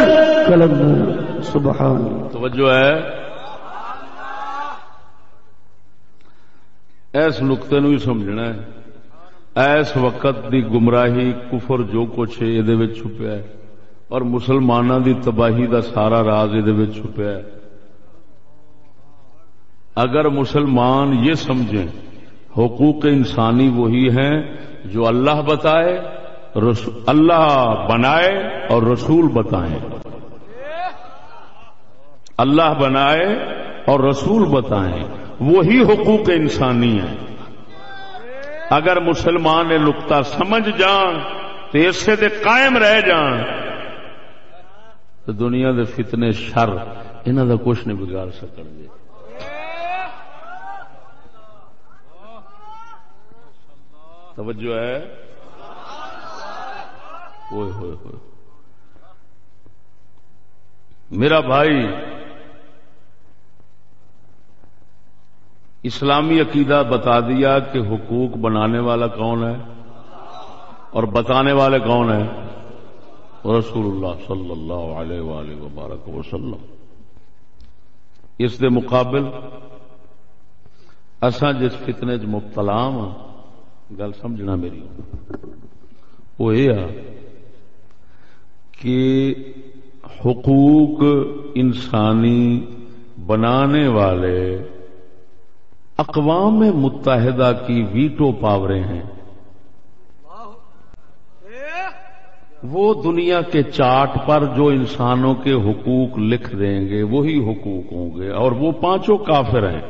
سبحان۔ توجہ ہے۔ ایس نقطے نو ہی سمجھنا ہے۔ ایس وقت دی گمراہی کفر جو کچھ ہے، یہ چھپیا ہے۔ اور مسلمانوں دی تباہی دا سارا راز یہ چھپیا ہے۔ اگر مسلمان یہ سمجھیں، حقوق انسانی وہی ہیں جو اللہ بتائے اللہ بنائے اور رسول بتائیں۔ اللہ بنائے اور رسول بتائیں۔ وہی حقوق انسانی ہیں۔ اگر مسلمان نقطہ سمجھ جان، تو اسے دے قائم رہ جان۔ تو دنیا دے فتنے شر انہوں دا کچھ نہیں بگاڑ سکن گے۔ توجہ ہے؟ ہوئے ہوئے ہوئے۔ میرا بھائی، اسلامی عقیدہ بتا دیا کہ حقوق بنانے والا کون ہے اور بتانے والے کون ہیں؟ رسول اللہ صلی اللہ علیہ وآلہ وبارک وسلم۔ اس دے مقابل اساں جس فتنے چ مبتلا ہاں گل سمجھنا میری۔ وہ یہ کہ حقوق انسانی بنانے والے اقوام متحدہ کی ویٹو پاوریں ہیں۔ وہ دنیا کے چارٹ پر جو انسانوں کے حقوق لکھ دیں گے، وہی حقوق ہوں گے، اور وہ پانچوں کافر ہیں۔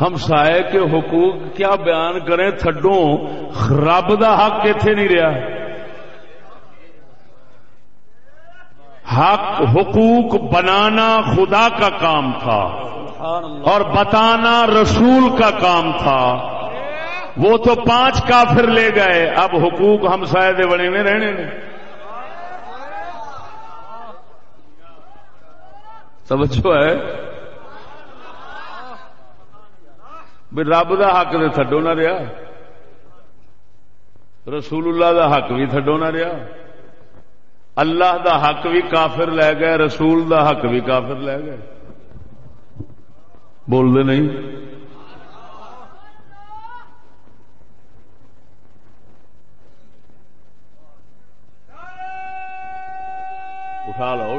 ہم سائے کے حقوق کیا بیان کریں؟ تھڈوں۔ رب دا حق اتے نہیں رہا؟ حق، حقوق بنانا خدا کا کام تھا، اور بتانا رسول کا کام تھا۔ وہ تو پانچ کافر لے گئے۔ اب حقوق ہم دے بنے میں رہنے نے توجہ ہے۔ بھی رب دا حق دے تھڈو نہ رہا رسول اللہ دا حق بھی تھڈو نہ رہا اللہ دا حق بھی کافر لے گئے، رسول دا حق بھی کافر لے گئے۔ بول دے نہیں۔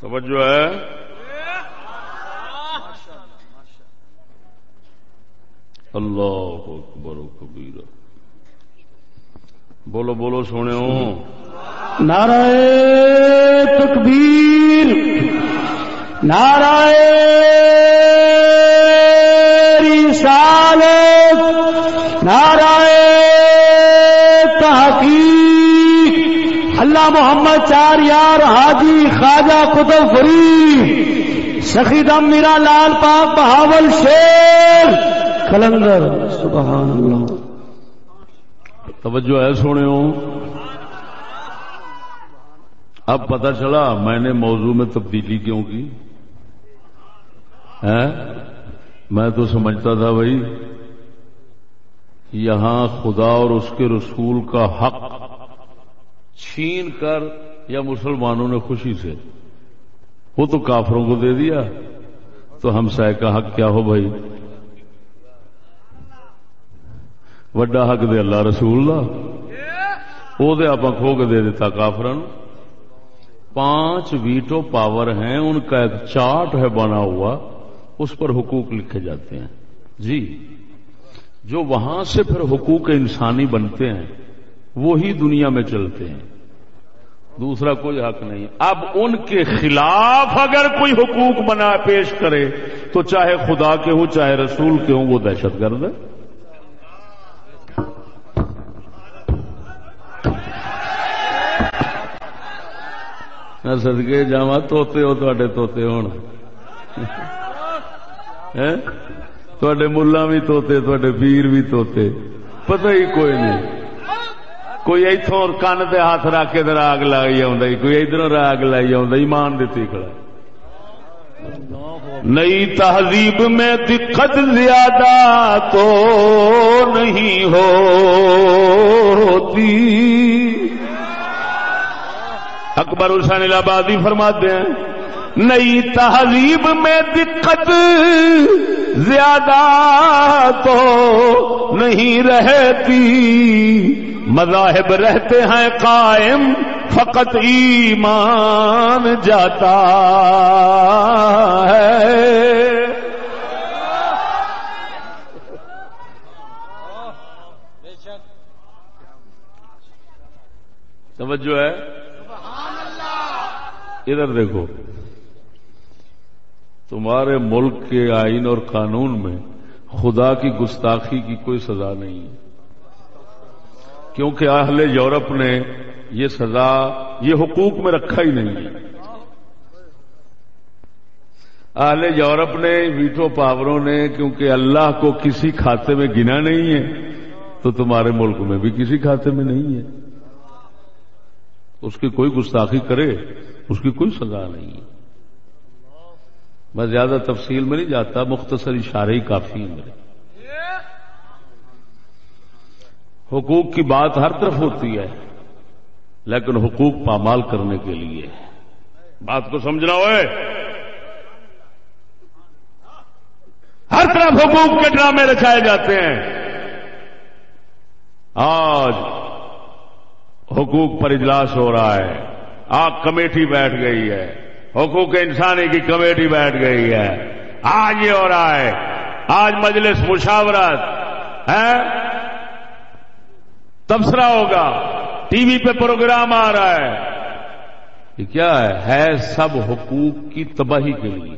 توجہ ہے۔ اللہ اکبر و کبیر بولو بولو سونے نعرہ تکبیر۔ نعرہ رسالت۔ نعرہ تحقیق۔ اللہ محمد چار یار، حاجی خواجہ قطب فری سخیدم میرا لال پاک بہاول شیر، کلندر، سبحان اللہ۔ توجہ ہے سونے اب پتہ چلا میں نے موضوع میں تبدیلی کیوں کی؟ میں تو سمجھتا تھا بھائی یہاں خدا اور اس کے رسول کا حق چھین کر یا مسلمانوں نے خوشی سے۔ وہ تو کافروں کو دے دیا۔ تو ہم سائے کا حق کیا ہو بھائی؟ وڈا حق دے اللہ رسول وہ دے آپ کھو کے دے دیتا کافران۔ پانچ ویٹو پاور ہیں، ان کا ایک چارٹ ہے بنا ہوا۔ اس پر حقوق لکھے جاتے ہیں۔ جی جو وہاں سے پھر حقوق انسانی بنتے ہیں۔ وہی دنیا میں چلتے ہیں۔ دوسرا کوئی حق نہیں۔ اب ان کے خلاف اگر کوئی حقوق بنا پیش کرے، تو چاہے خدا کے ہوں، چاہے رسول کے ہوں، وہ دہشت گرد ہے۔ سدگے جا توتے ہو تے توتے ہونا ملا بھی توتے تھوڑے پیر بھی توتے۔ پتہ ہی کوئی نہیں۔ کوئی اتوں کن دے ہاتھ رکھ کے راگ لائی آ کوئی ادھر راگ لائی آمان دیتی کھڑا نئی تہذیب میں دقت زیادہ تو نہیں ہوتی۔ اکبر حسین آبادی فرماتے ہیں، نئی تہذیب میں دقت زیادہ تو نہیں رہتی۔ مذاہب رہتے ہیں قائم، فقط ایمان جاتا ہے۔ توجہ ہے۔ ادھر دیکھو۔ تمہارے ملک کے آئین اور قانون میں خدا کی گستاخی کی کوئی سزا نہیں ہے۔ کیونکہ اہل یورپ نے یہ سزا یہ حقوق میں رکھا ہی نہیں ہے۔ اہل یورپ نے ویٹو پاوروں نے کیونکہ اللہ کو کسی کھاتے میں گنا نہیں ہے، تو تمہارے ملک میں بھی کسی کھاتے میں نہیں ہے۔ اس کی کوئی گستاخی کرے، اس کی کوئی سزا نہیں ہے۔ میں زیادہ تفصیل میں نہیں جاتا، مختصر اشارے ہی کافی ہے میرے۔ حقوق کی بات ہر طرف ہوتی ہے، لیکن حقوق پامال کرنے کے لیے۔ بات کو سمجھنا ہوئے ہر طرف حقوق کے ڈرامے رچائے جاتے ہیں۔ آج حقوق پر اجلاس ہو رہا ہے۔ آج کمیٹی بیٹھ گئی ہے۔ حقوق انسانی کی کمیٹی بیٹھ گئی ہے۔ آج یہ ہو رہا ہے۔ آج مجلس مشاورت ہے تبصرہ ہوگا۔ ٹی وی پہ پروگرام آ رہا ہے۔ یہ کیا ہے؟ ہے سب حقوق کی تباہی کے لیے۔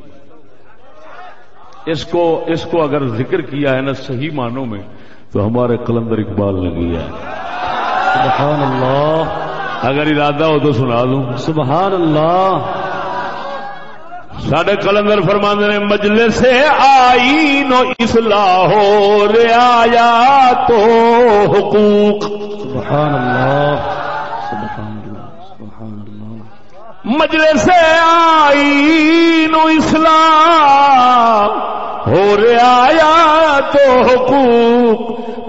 اس کو اس کو اگر ذکر کیا ہے نا صحیح معنوں میں تو ہمارے کلندر اقبال نے کیا ہے۔ سبحان اللہ۔ اگر ارادہ ہو تو سنا دوں۔ سبحان اللہ۔ سڈے کلندر فرماند نے مجلے سے آئی نو اصلاح ہو ریا تو حقوق۔ سبحان اللہ سبحان اللہ سبحان اللہ مجلے سے آئی نو اصلاح ہو ریا تو حقوق۔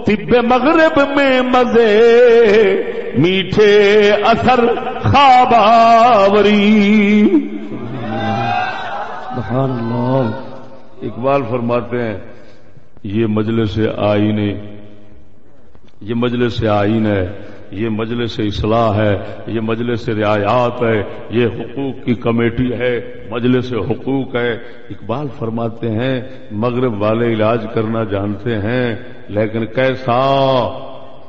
طب مغرب میں مزے میٹھے اثر خواب آوری سبحان اللہ۔ اقبال فرماتے ہیں یہ مجلس آئین یہ مجلس آئین ہے یہ مجلس اصلاح ہے یہ مجلس رعایات ہے یہ حقوق کی کمیٹی ہے مجلس حقوق ہے۔ اقبال فرماتے ہیں مغرب والے علاج کرنا جانتے ہیں لیکن کیسا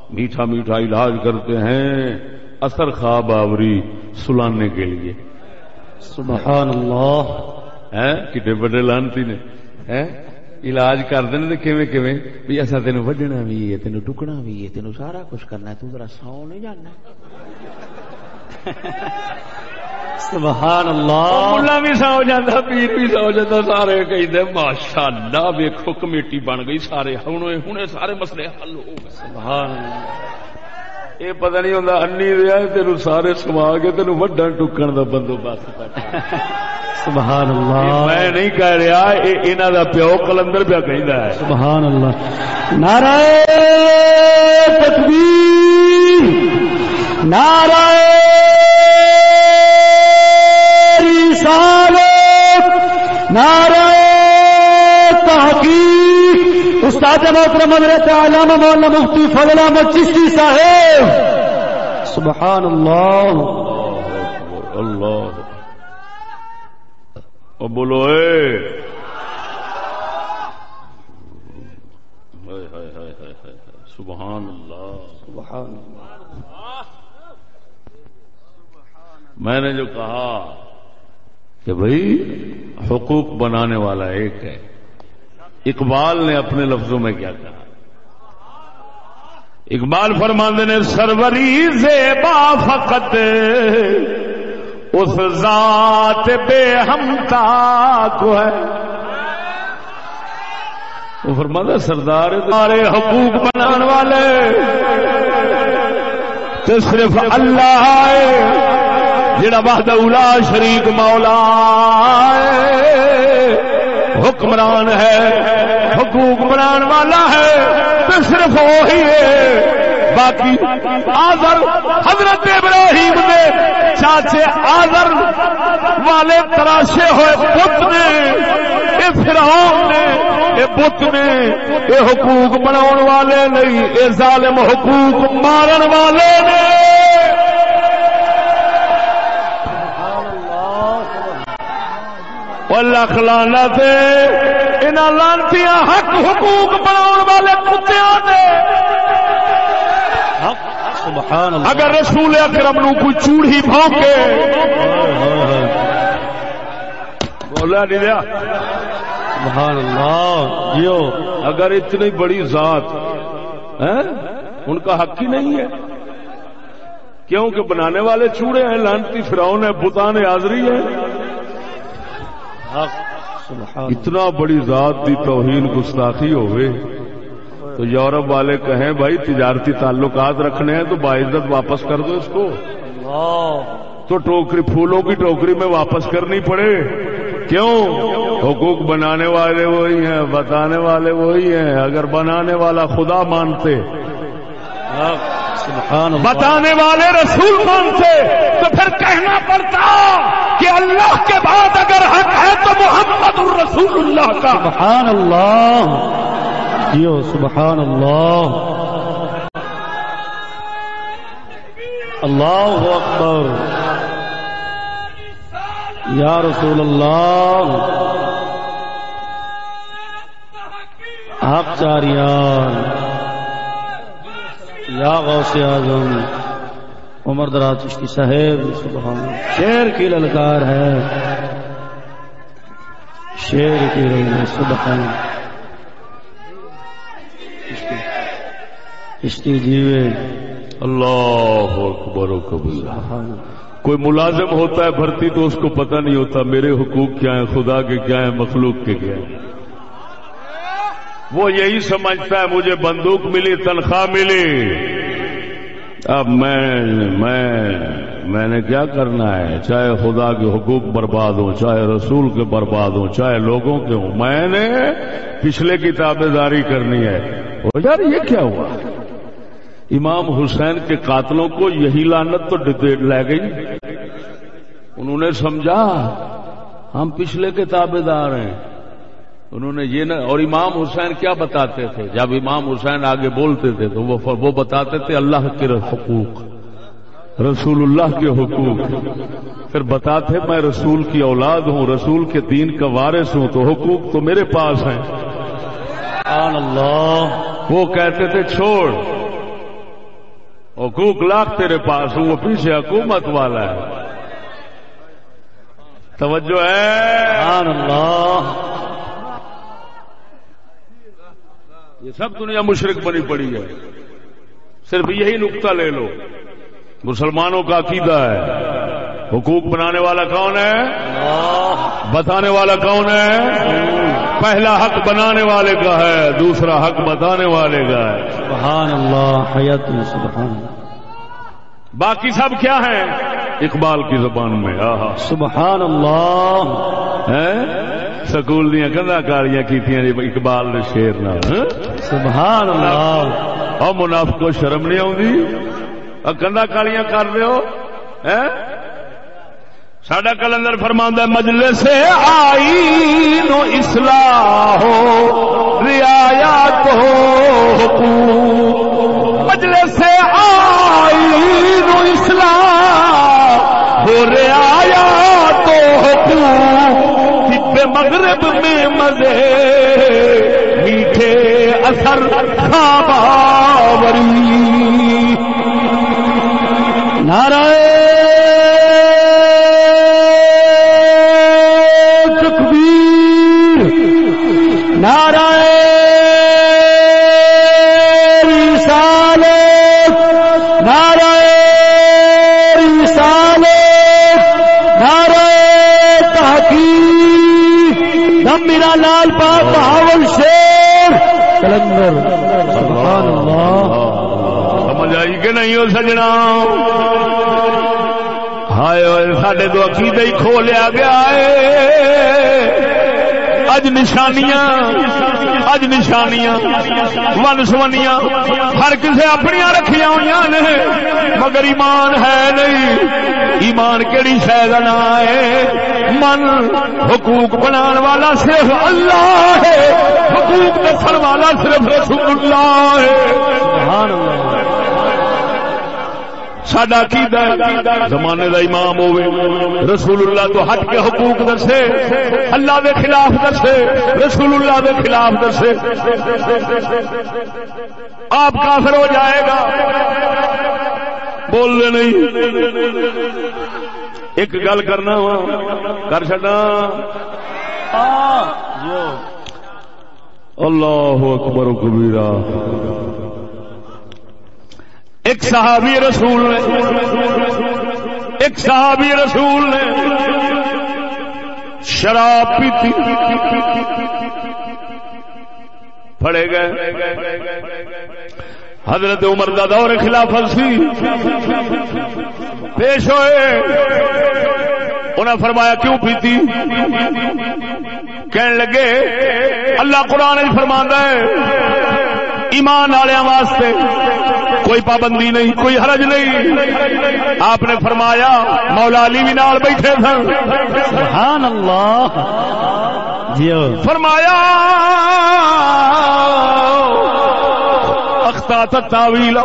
میٹھا میٹھا علاج کرتے ہیں اثر خواب آوری سلانے کے لیے۔ سبحان اللہ۔ کڈے بڑے لانتی نے علاج کر دیں کیویں کیویں بھی ایسا تین وڈنا بھی ہے تین ٹکنا بھی ہے تین سارا کچھ کرنا تو ذرا سو نہیں جانا سبحان اللہ ملا بھی سو جاتا پیر بھی سو جاتا سارے کہتے ماشاء اللہ ویکو کمیٹی بن گئی سارے ہوں ہوں سارے مسئلے حل ہو گئے سبحان اللہ یہ پتہ نہیں ہوتا انی رہا تین سارے سما کے تین وڈا ٹکن کا بندوبست سبحان اللہ میں نہیں کہہ رہا انہوں کا پیو کلندر پہ کہ سبحان اللہ نعرہ تکبیر نعرہ رسالت نعرہ تحقیق استاد محترم حضرت علامہ مولانا مفتی فضل احمد چشتی صاحب۔ سبحان اللہ۔ اللہ۔ بولو اے۔ سبحان اللہ۔ سبحان میں نے جو کہا کہ بھائی حقوق بنانے والا ایک ہے۔ اقبال نے اپنے لفظوں میں کیا کہا؟ اقبال فرماندے نے سروری زیبا فقط، اس ذات بے ہمتا کو ہے۔ وہ فرما سردار سارے حقوق بنا والے تو صرف اللہ ہے، جڑا وحدہ اولا شریک مولا حکمران ہے، حقوق بنان والا ہے، تو صرف وہی ہے۔ باقی آزر حضرت ابراہیم نے چاچے آزر والے تراشے ہوئے پت نے یہ فرعون نے یہ بت نے یہ حقوق بنا والے نہیں یہ ظالم حقوق مارن والے نے۔ لکھ لانا لانتی حق حقوق بنا والے کتیا نے۔ اگر رسول اکرم نو کوئی چوڑی بھونکے۔ بولا نہیں دیا سبحان اللہ۔ جیو اگر اتنی بڑی ذات ان کا حق ہی نہیں ہے۔ کیوں کہ بنانے والے چوڑے ہیں لانتی فراؤن ہے بتان حاضری ہے اتنا بڑی ذات دی توہین گستاخی ہوئے تو یورپ والے کہیں بھائی تجارتی تعلقات رکھنے ہیں تو باعزت واپس کر دو اس کو۔ تو ٹوکری پھولوں کی ٹوکری میں واپس کرنی پڑے۔ کیوں؟ حقوق بنانے والے وہی ہیں بتانے والے وہی ہیں اگر بنانے والا خدا مانتے۔ بتانے والے رسول مانتے تو پھر کہنا پڑتا کہ اللہ کے بعد اگر حق ہے تو محمد الرسول اللہ کا۔ سبحان اللہ. جیو سبحان اللہ. اللہ اکبر. یا رسول اللہ. حق چاریان یا غوث اعظم عمر دراز چشتی صاحب سبحان شیر کی للکار ہے۔ شیر کی رنگ سبحان چشتی جیوے۔ اللہ اکبر و کبیر کوئی ملازم ہوتا ہے بھرتی تو اس کو پتہ نہیں ہوتا میرے حقوق کیا ہیں خدا کے کیا ہیں مخلوق کے کیا ہیں۔ وہ یہی سمجھتا ہے مجھے بندوق ملی، تنخواہ ملی۔ اب میں میں میں نے کیا کرنا ہے؟ چاہے خدا کے حقوق برباد ہوں، چاہے رسول کے برباد ہوں، چاہے لوگوں کے ہوں، میں نے پچھلے کی تابے داری کرنی ہے۔ یار یہ کیا ہوا؟ امام حسین کے قاتلوں کو یہی لانت تو لے گئی۔ انہوں نے سمجھا، ہم پچھلے کے تابے دار ہیں۔ انہوں نے یہ نہ اور امام حسین کیا بتاتے تھے؟ جب امام حسین آگے بولتے تھے تو وہ بتاتے تھے اللہ کے حقوق رسول اللہ کے حقوق۔ پھر بتاتے میں رسول کی اولاد ہوں رسول کے دین کا وارث ہوں تو حقوق تو میرے پاس ہیں۔ اللہ۔ وہ کہتے تھے چھوڑ۔ حقوق لاکھ تیرے پاس ہوں وہ پیچھے حکومت والا ہے۔ توجہ ہے۔ اللہ۔ یہ سب دنیا مشرق بنی پڑی ہے۔ صرف یہی نقطہ لے لو۔ مسلمانوں کا عقیدہ ہے۔ حقوق بنانے والا کون ہے؟ بتانے والا کون ہے؟ پہلا حق بنانے والے کا ہے دوسرا حق بتانے والے کا ہے۔ سبحان اللہ حیات سبحان باقی سب کیا ہیں؟ اقبال کی زبان میں سبحان اللہ سکول دیا کندا کاریاں کی اقبال نے شیر نہ سبحان اللہ اور منافق کو شرم نہیں آتی کندا کالیاں کر رہے ہو سڈا کلندر فرما مجلے سے آئی نو اصلاح ہو رعایات ہو مجلے مغرب میں مزے میٹھے اثر خواباوری نارائن میرا پاک بہاول شیر. کلندر. سبحان اللہ. سمجھ آئی کہ نہیں ہو سجنا؟ ہائے سڈے تو عقیدے ہی کھو لیا گیا ہے۔ اج نشانیاں اج نشانیاں، ون سونیاں ہر کسی اپنی رکھیا ہوئی نے، مگر ایمان ہے نہیں۔ ایمان کہڑی شہ ہے؟ من حقوق بنا والا صرف اللہ ہے، حقوق دسن والا صرف رسول اللہ ہے سڈا کی زمانے دا امام ہوئے رسول اللہ تو ہٹ کے حقوق دسے، اللہ دے خلاف دسے رسول اللہ دے خلاف دسے۔ آپ کافر ہو جائے گا۔ بول نہیں۔ ایک گل کرنا وا، کر چڈا اللہ اکبر کبیرہ۔ ایک صحابی رسول نے، ایک صحابی رسول نے شراب پیتی۔ پڑے گئے۔ حضرت عمر دا دور خلافت سی۔ پیش ہوئے۔ انہیں فرمایا کیوں پیتی؟ کہنے لگے اللہ قرآن فرما ہے ایمان والوں واسطے۔ کوئی پابندی نہیں کوئی حرج نہیں۔ آپ نے فرمایا مولا علی بھی نال بیٹھے سن سبحان اللہ۔ جی فرمایا تا تاویل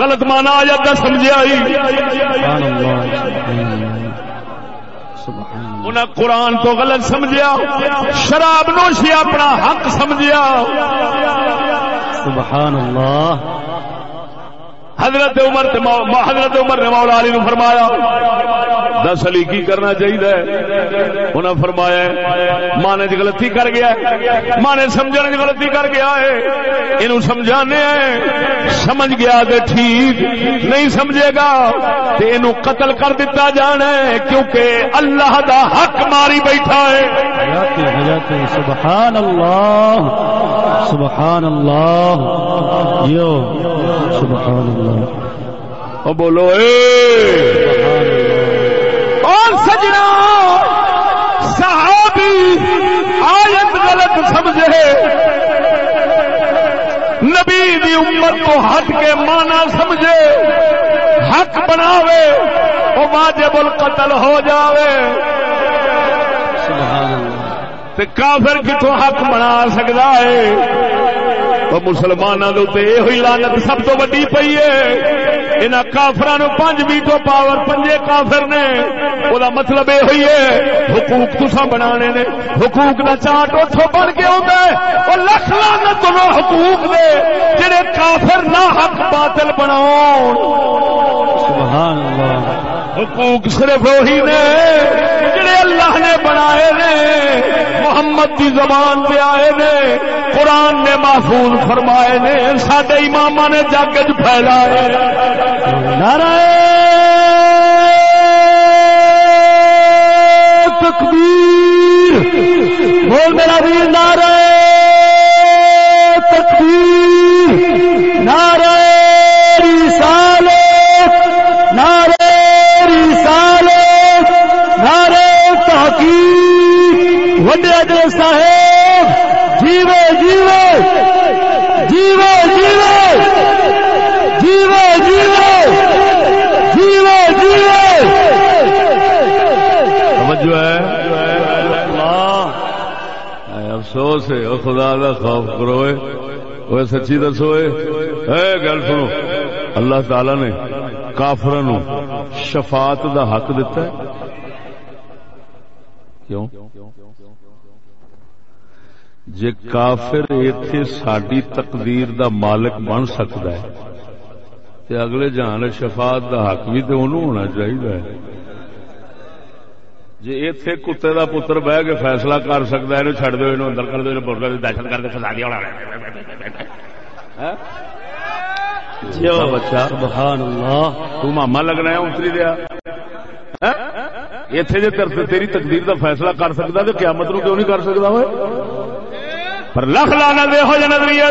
غلط مانا آ جاتا سمجھا انہیں قرآن تو غلط سمجھا شراب نوشی اپنا حق سمجھا سبحان اللہ۔ حضرت عمر حضرت عمر نے مولا علی نو فرمایا، دس علی کی کرنا چاہیے انہیں فرمایا ماں نے غلطی کر گیا ماں نے سمجھنے غلطی کر گیا ہے یہ جی سمجھانے سمجھ گیا کہ ٹھیک، نہیں سمجھے گا تو یہ قتل کر دیتا جانا ہے کیونکہ اللہ دا حق ماری بیٹھا ہے۔ سبحان اللہ سبحان اللہ، یو، سبحان اللہ۔ بولو اور سجنا، صحابی آیت غلط سمجھے۔ نبی دی امت کو ہٹ کے مانا سمجھے، حق بناوے، وہ واجب القتل ہو جاوے۔ کافر کتوں حق بنا سکتا ہے؟ مسلمانوں کے یہ لانت سب تو ویڈی پی ہے۔ ان کافران پانچ ویٹو پاور، پنجے کافر نے۔ وہ مطلب یہ ہوئی ہے، حقوق تسا بنا نے۔ حقوق کا چاٹ اتو بن کے آتا ہے۔ وہ لکھ لانت حقوق نے جڑے کافر نہ حق باطل بناؤ سبحان اللہ۔ حقوق صرف وہی نے، جڑے اللہ نے بنائے نے۔ محمد دی زبان پہ آئے نے، قرآن نے محفوظ فرمائے نے سڈے امام نے جگ چ پھیلائے نعرہ تکبیر۔ بول میرا ویر نعرہ۔ افسوس ہے خدا کا خوف کرو وہ سچی دسو گل سنو۔ اللہ تعالی نے کافر شفاعت دا حق دیتا ہے۔ کیوں؟ جے کافر ایتھے ساڈی تقدیر دا مالک بن سکتا ہے، تے اگلے جہان شفاعت دا حق بھی تو انہوں ہونا چاہیے جی ایتھے کتے دا پتر بہ کے فیصلہ کر سکتا ہے چڑ دو اندر کر دو بولر دہشت گرد فسا دیا بچہ سبحان اللہ تو ماما لگنا ہے اتری دیا اتنے جی تیری تقدیر دا فیصلہ کر سکتا تو قیامت نو کیوں نہیں کر سکتا ہوئے پر لکھ لانا دے ہو نظریے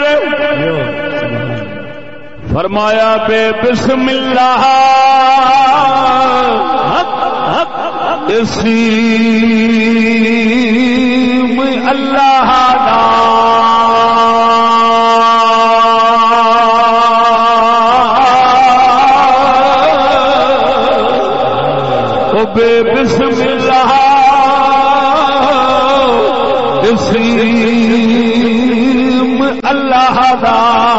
فرمایا بے بسم اللہ اسی اللہ بے بسم اللہ۔ اسیم اللہ دا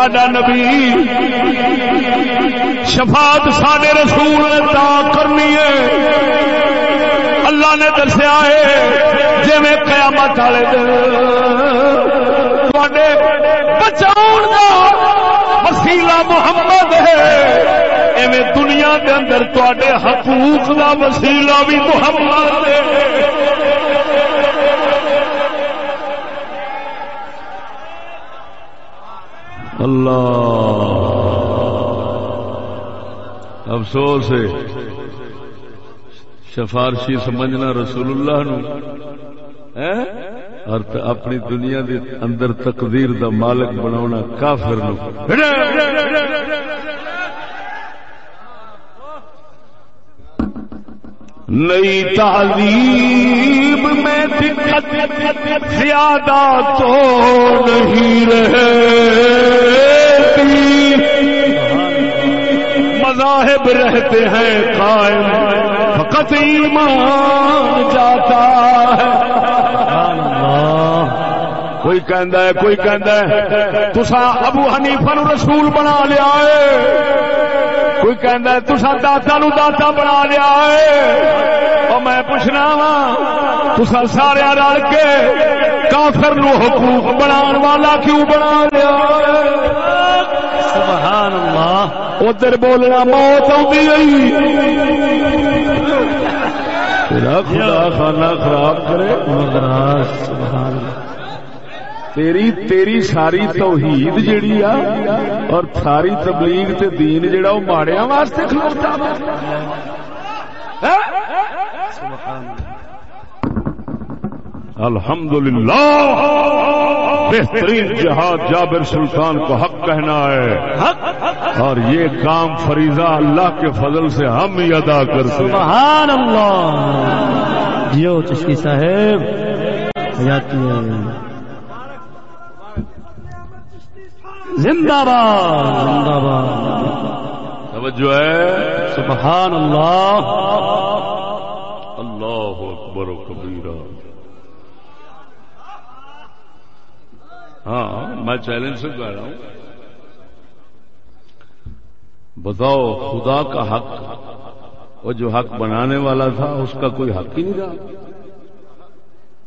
ساڈا نبی شفاعت ساڈے رسول نے تا کرنی ہے۔ اللہ نے دسیا ہے جی میں قیامت والے بچاؤ دا وسیلہ محمد ہے۔ ایویں دنیا کے اندر تے حقوق دا وسیلہ بھی محمد ہے۔ اللہ۔ افسوس ہے۔ سفارشی سمجھنا رسول اللہ نو۔ اور اپنی دنیا دے اندر تقدیر دا مالک بناونا کافر نو۔ نئی تعلیم میں دقت زیادہ تو نہیں رہے۔ مذاہب رہتے ہیں قائم، فقط ایمان جاتا ہے۔ کوئی کہندا ہے، کوئی کہندا ہے تسا ابو حنیفہ نو رسول بنا لیا ہے۔ کوئی کہندا ہے تسا داتا نو داتا بنا لیا ہے۔ اور میں پوچھنا وا تسا سارے رل کے کافر نو حقوق بنان والا کیوں بنا لیا؟ سبحان اللہ ادھر بولنا موت آئی خدا خانہ خراب کرے۔ تیری تیری ساری توحید جیڑی آ اور ساری تبلیغ تے دین جیڑا وہ ماڑیا واسطے کھلوتا الحمدللہ بہترین جہاد جابر سلطان کو حق کہنا ہے۔ اور یہ کام فریضہ اللہ کے فضل سے ہم ہی ادا کرتے سبحان اللہ۔ جیو چشتی صاحب۔ زندہ باد۔ زندہ باد۔ توجہ ہے۔ سبحان اللہ۔ اللہ اکبر و کبیرہ۔ ہاں میں چیلنج سے کہہ رہا ہوں۔ بتاؤ، خدا کا حق، وہ جو حق بنانے والا تھا، اس کا کوئی حق ہی نہیں رہا۔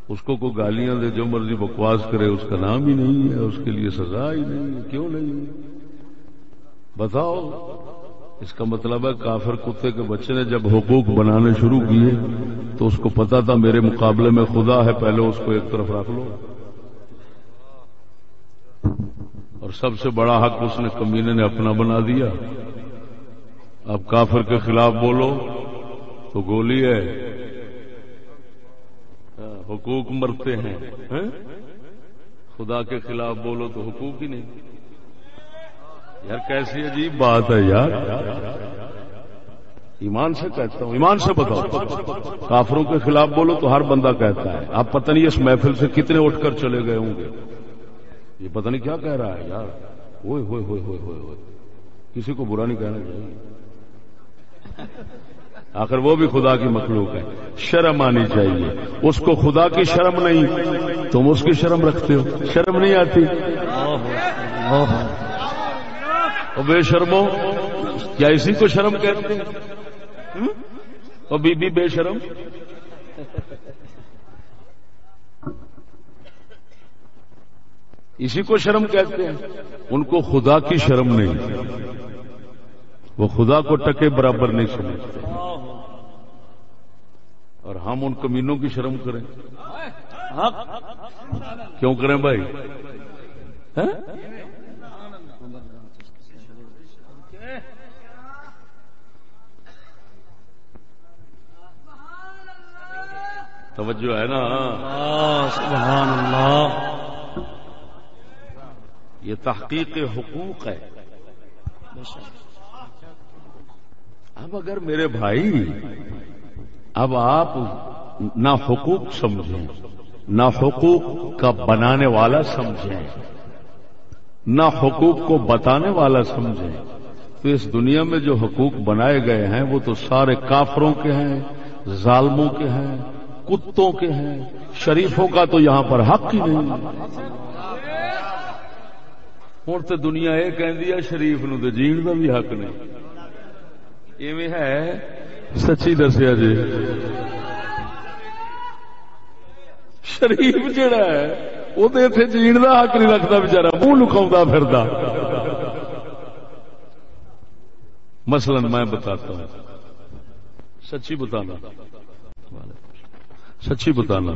اس کو کوئی گالیاں دے، جو مرضی بکواس کرے، اس کا نام ہی نہیں ہے، اس کے لیے سزا ہی نہیں ہے۔ کیوں نہیں؟ بتاؤ۔ اس کا مطلب ہے، کافر کتے کے بچے نے جب حقوق بنانے شروع کیے، تو اس کو پتا تھا میرے مقابلے میں خدا ہے، پہلے اس کو ایک طرف رکھ لو اور سب سے بڑا حق اس نے کمینے نے اپنا بنا دیا۔ اب کافر کے خلاف بولو تو گولی ہے۔ ہاں، حقوق مرتے ہیں۔ ہاں؟ خدا کے خلاف بولو تو حقوق ہی نہیں۔ یار، کیسی عجیب بات ہے یار۔ ایمان سے کہتا ہوں، ایمان سے بتاؤ۔ کافروں کے خلاف بولو تو ہر بندہ کہتا ہے۔ آپ پتہ نہیں اس محفل سے کتنے اٹھ کر چلے گئے ہوں گے۔ یہ پتہ نہیں کیا کہہ رہا ہے یار۔ ہوئے ہوئے ہوئے ہوئے ہوئے ہوئے۔ کسی کو برا نہیں کہنا چاہیے۔ آخر وہ بھی خدا کی مخلوق ہے۔ شرم آنی چاہیے۔ اس کو خدا کی شرم نہیں۔ تم اس کی شرم رکھتے ہو۔ شرم نہیں آتی۔ بے شرمو کیا اسی کو شرم کہتے ہیں؟ اور بی بی بے شرم۔ اسی کو شرم کہتے ہیں۔ ان کو خدا کی شرم نہیں۔ وہ خدا کو ٹکے برابر نہیں سمجھتے۔ اور ہم ان کمینوں کی شرم کریں۔ کیوں کریں بھائی؟ ہاں؟ توجہ ہے نا؟ سبحان اللہ۔ یہ تحقیق حقوق ہے۔ اب اگر میرے بھائی، اب آپ نہ حقوق سمجھیں، نہ حقوق کا بنانے والا سمجھیں، نہ حقوق کو بتانے والا سمجھیں، تو اس دنیا میں جو حقوق بنائے گئے ہیں، وہ تو سارے کافروں کے ہیں، ظالموں کے ہیں، کتوں کے ہیں، شریفوں کا تو یہاں پر حق ہی نہیں۔ ہوں تو دنیا یہ کہ شریف نو تو جین کا بھی حق نہیں ایویں ہے سچی دسیا جی شریف جڑا ہے وہ تو اتنے جین کا حق نہیں رکھتا بچارا منہ لکاؤں پھردا مثلا میں بتاتا ہوں سچی بتانا سچی بتانا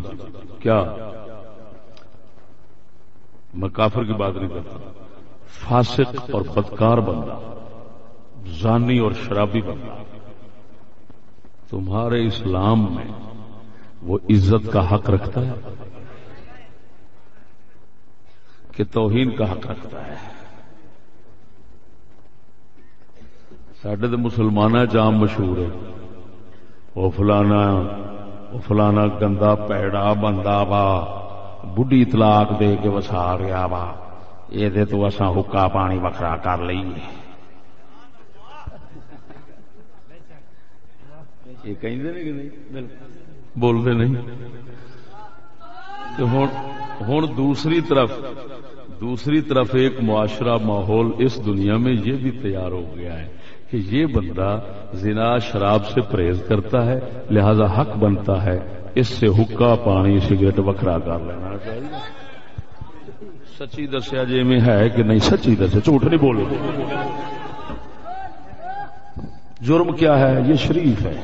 کیا میں کافر کی بات نہیں کرتا فاسق اور بدکار بندہ، زانی اور شرابی بندہ۔ تمہارے اسلام میں وہ عزت کا حق رکھتا ہے کہ توہین کا حق رکھتا ہے۔ سڈے تو مسلمان جام مشہور ہے۔ وہ فلانا وہ فلانا گندا پیڑا بندہ وا بڈی اطلاق دے کے وسا گیا وا۔ یہ تو اصا حکا پانی وکرا کر لیے یہ کہیں بولتے نہیں ہوں دوسری طرف دوسری طرف ایک معاشرہ ماحول اس دنیا میں یہ بھی تیار ہو گیا ہے کہ یہ بندہ زنا شراب سے پرہیز کرتا ہے لہذا حق بنتا ہے اس سے حکا پانی سگریٹ وکرا کر لینا چاہیے سچی دسیا جی میں ہے کہ نہیں، سچی دسیا، جھوٹ نہیں بولے۔ جرم کیا ہے؟ یہ شریف ہے۔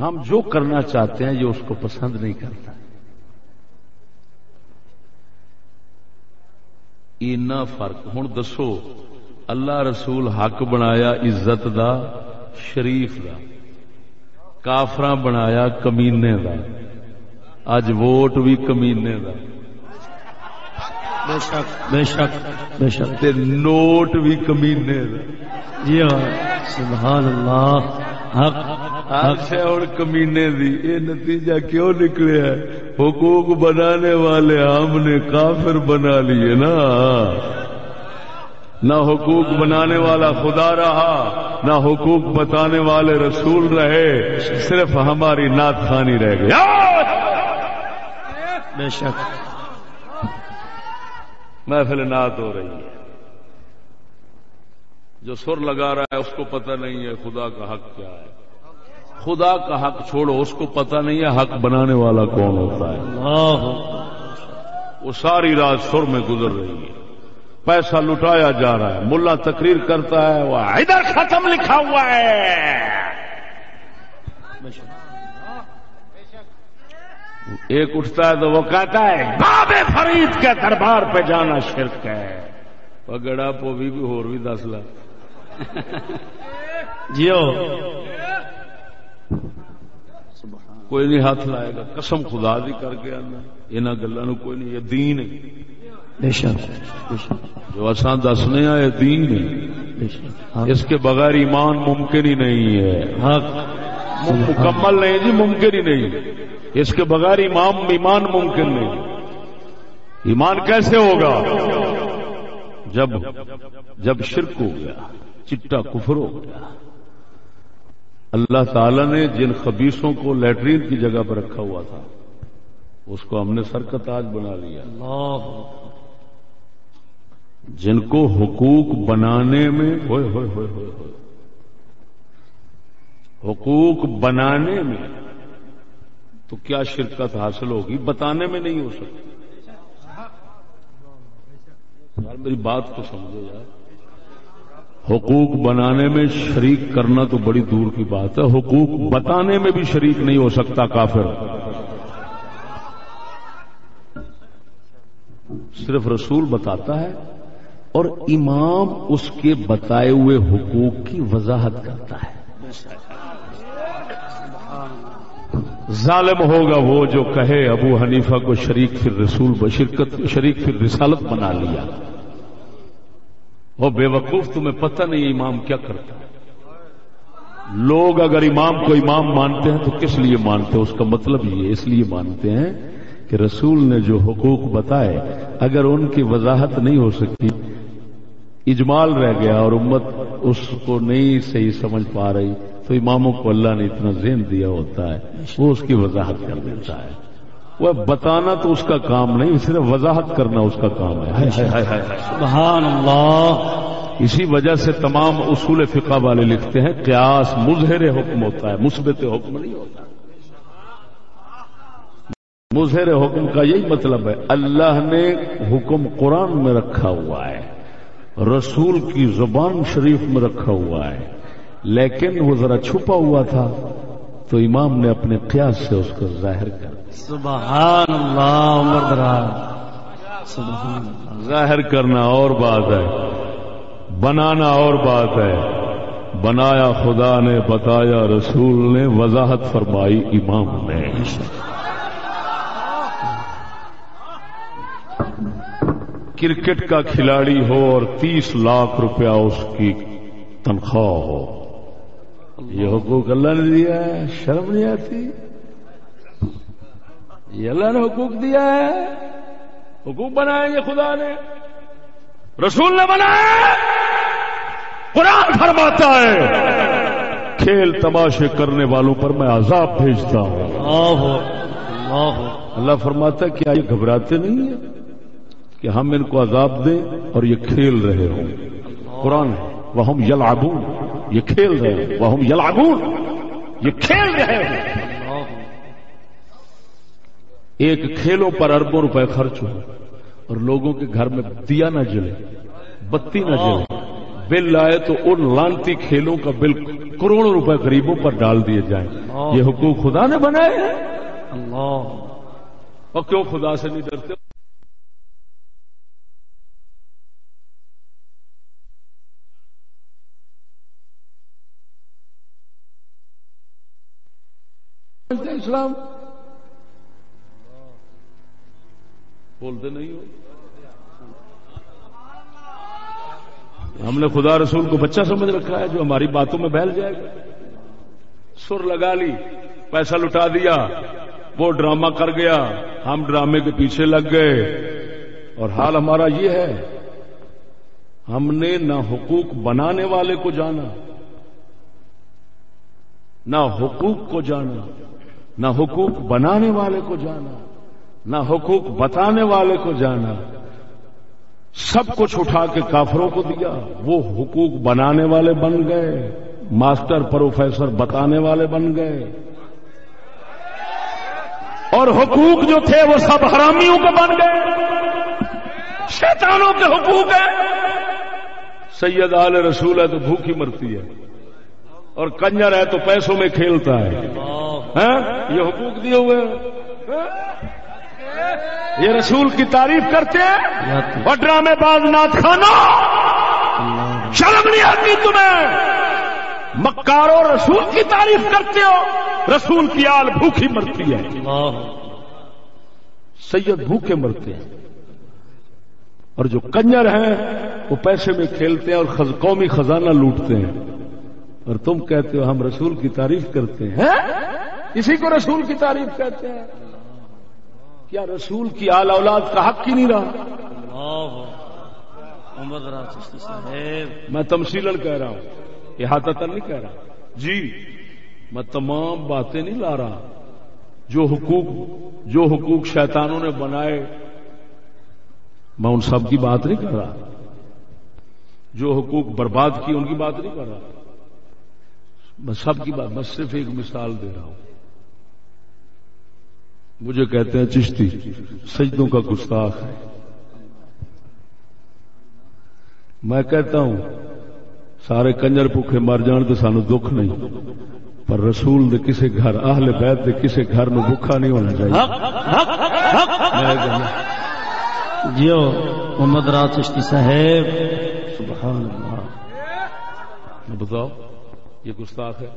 ہم جو کرنا چاہتے ہیں، یہ اس کو پسند نہیں کرتا۔ اینا فرق۔ ہوں دسو، اللہ رسول حق بنایا عزت دا، شریف دا۔ کافر بنایا کمینے کا اج ووٹ بھی کمینے کا بے شک بے شک بے شک۔ نوٹ بھی کمینے جی ہاں سبحان اللہ حق۔ حق اور کمینے دی۔ یہ نتیجہ کیوں نکلے ہے؟ حقوق بنانے والے ہم نے کافر بنا لیے نا۔ نہ حقوق بنانے والا خدا رہا نہ حقوق بتانے والے رسول رہے۔ صرف ہماری نعت خانی رہ گئی۔ بے شک۔ محفل نعت ہو رہی ہے۔ جو سر لگا رہا ہے اس کو پتہ نہیں ہے خدا کا حق کیا ہے۔ خدا کا حق چھوڑو اس کو پتہ نہیں ہے حق بنانے والا کون ہوتا ہے۔ وہ ساری رات سر میں گزر رہی ہے۔ پیسہ لٹایا جا رہا ہے۔ ملا تقریر کرتا ہے۔ وہ ادھر ختم لکھا ہوا ہے۔ ایک اٹھتا ہے تو وہ کہتا ہے باب فرید کے دربار پہ جانا شرک ہے۔ گڑا پو بھی ہور بھی دس لا۔ جیو۔ کوئی نہیں ہاتھ لائے گا۔ قسم خدا دی کر کے آنا۔ یہاں گلوں کوئی نہیں یہ دین ہے۔ جو آسان دسنے آئے دین ہے۔ اس کے بغیر ایمان ممکن ہی نہیں ہے۔ حق مکمل نہیں جی ممکن ہی نہیں۔ اس کے بغیر امام ایمان ممکن نہیں۔ ایمان کیسے ہوگا؟ جب جب شرک ہو گیا چٹا کفر ہو گیا۔ اللہ تعالی نے جن خبیصوں کو لیٹرین کی جگہ پر رکھا ہوا تھا اس کو ہم نے سر کا تاج بنا لیا۔ جن کو حقوق بنانے میں ہوئے ہوئے ہوئے ہوئے ہوئے۔ حقوق بنانے میں تو کیا شرکت حاصل ہوگی؟ بتانے میں نہیں ہو سکتی یار، میری بات کو سمجھو یار۔ حقوق بنانے میں شریک کرنا تو بڑی دور کی بات ہے۔ حقوق بتانے میں بھی شریک نہیں ہو سکتا کافر۔ صرف رسول بتاتا ہے اور امام اس کے بتائے ہوئے حقوق کی وضاحت کرتا ہے۔ ظالم ہوگا وہ جو کہے ابو حنیفہ کو شریک پھر رسول بشرکت شریک پھر رسالت بنا لیا۔ وہ بے وقوف، تمہیں پتہ نہیں امام کیا کرتا لوگ اگر امام کو امام مانتے ہیں تو کس لیے مانتے ہیں؟ اس کا مطلب یہ اس لیے مانتے ہیں کہ رسول نے جو حقوق بتائے، اگر ان کی وضاحت نہیں ہو سکتی، اجمال رہ گیا اور امت اس کو نہیں صحیح سمجھ پا رہی۔ تو اماموں کو اللہ نے اتنا ذہن دیا ہوتا ہے وہ اس کی وضاحت کر دیتا ہے۔ وہ بتانا تو اس کا کام نہیں صرف وضاحت کرنا اس کا کام ہے۔ سبحان اللہ اسی وجہ سے تمام اصول فقہ والے لکھتے ہیں قیاس مظہر حکم ہوتا ہے مثبت حکم نہیں ہوتا۔ مظہر حکم کا یہی مطلب ہے اللہ نے حکم قرآن میں رکھا ہوا ہے رسول کی زبان شریف میں رکھا ہوا ہے۔ لیکن وہ ذرا چھپا ہوا تھا تو امام نے اپنے قیاس سے اس کو ظاہر کر سبحان اللہ عمر دراز سبحان اللہ۔ ظاہر کرنا اور بات ہے بنانا اور بات ہے۔ بنایا خدا نے بتایا رسول نے وضاحت فرمائی امام نے۔ کرکٹ کا کھلاڑی ہو اور تیس لاکھ روپیہ اس کی تنخواہ ہو۔ یہ حقوق اللہ نے دیا ہے شرم نہیں آتی؟ یہ اللہ نے حقوق دیا ہے حقوق بنائے یہ خدا نے۔ رسول نے بنایا۔ قرآن فرماتا ہے کھیل تماشے کرنے والوں پر میں عذاب بھیجتا ہوں۔ اللہ فرماتا ہے کیا یہ گھبراتے نہیں ہیں کہ ہم ان کو عذاب دیں اور یہ کھیل رہے ہوں؟ قرآن وہ ہم یلعبون۔ یہ کھیل رہے ہیں۔ وہ ہم یہ کھیل رہے ہیں۔ ایک کھیلوں پر اربوں روپے خرچ ہو اور لوگوں کے گھر میں دیا نہ جلے بتی نہ جلے۔ بل آئے تو ان لانتی کھیلوں کا بل کروڑوں روپے غریبوں پر ڈال دیے جائیں۔ یہ حقوق خدا نے بنائے ہیں۔ اور کیوں خدا سے نہیں ڈرتے؟ اسلام؟ بولتے نہیں ہو۔ ہم نے خدا رسول کو بچہ سمجھ رکھا ہے جو ہماری باتوں میں بہل جائے گا۔ سر لگا لی، پیسہ لٹا دیا، وہ ڈرامہ کر گیا، ہم ڈرامے کے پیچھے لگ گئے۔ اور حال ہمارا یہ ہے، ہم نے نہ حقوق بنانے والے کو جانا۔ نہ حقوق کو جانا، نہ حقوق بنانے والے کو جانا، نہ حقوق بتانے والے کو جانا۔ سب کچھ اٹھا کے کافروں کو دیا، وہ حقوق بنانے والے بن گئے، ماسٹر پروفیسر بتانے والے بن گئے۔ اور حقوق جو تھے وہ سب حرامیوں کے بن گئے۔ شیطانوں کے حقوق ہیں۔ سید آل رسول ہے تو بھوکی مرتی ہے۔ اور کنجر ہے تو پیسوں میں کھیلتا ہے۔ ہاں؟ یہ حقوق دیے ہوئے یہ رسول کی تعریف کرتے ہیں۔ اور ڈرامے باز نات کھانا شرم نہیں آتی تمہیں۔ مکارو رسول کی تعریف کرتے ہو۔ رسول کی آل بھوکی مرتی ہے۔ سید بھوکے مرتے ہیں۔ اور جو کنجر ہیں، وہ پیسے میں کھیلتے ہیں اور قومی خزانہ لوٹتے ہیں۔ اور تم کہتے ہو ہم رسول کی تعریف کرتے ہیں؟ اسی کو رسول کی تعریف کہتے ہیں۔ کیا رسول کی آل اولاد کا حق ہی نہیں رہا؟ میں تمسیل کہہ رہا ہوں۔ احاطہ نہیں کہہ رہا۔ جی میں تمام باتیں نہیں لا رہا۔ جو حقوق جو حقوق شیطانوں نے بنائے میں ان سب کی بات نہیں کر رہا۔ جو حقوق برباد کی ان کی بات نہیں کر رہا۔ میں سب کی بات میں صرف ایک مثال دے رہا ہوں۔ مجھے کہتے ہیں چشتی سجدوں کا گستاخ ہے۔ میں کہتا ہوں سارے کنجر بھوکے مر جان تو سانو دکھ نہیں پر رسول دے کسے گھر اہل بیت دے کسے گھر میں بھوکا نہیں ہونا چاہیے۔ جیو محمد راج چشتی صاحب۔ سبحان اللہ۔ بتاؤ یہ گستاخ ہے۔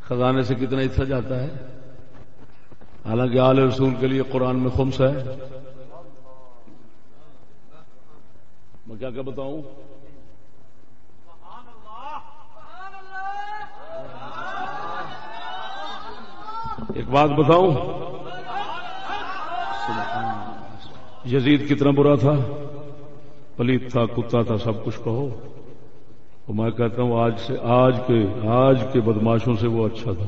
خزانے سے کتنا حصہ جاتا ہے۔ حالانکہ آل رسول کے لیے قرآن میں خمس ہے۔ میں کیا کیا بتاؤں؟ ایک بات بتاؤں؟ یزید کتنا برا تھا۔ پلیت تھا، کتا تھا، سب کچھ کہو۔ تو میں کہتا ہوں، آج سے، آج کے آج کے بدماشوں سے وہ اچھا تھا۔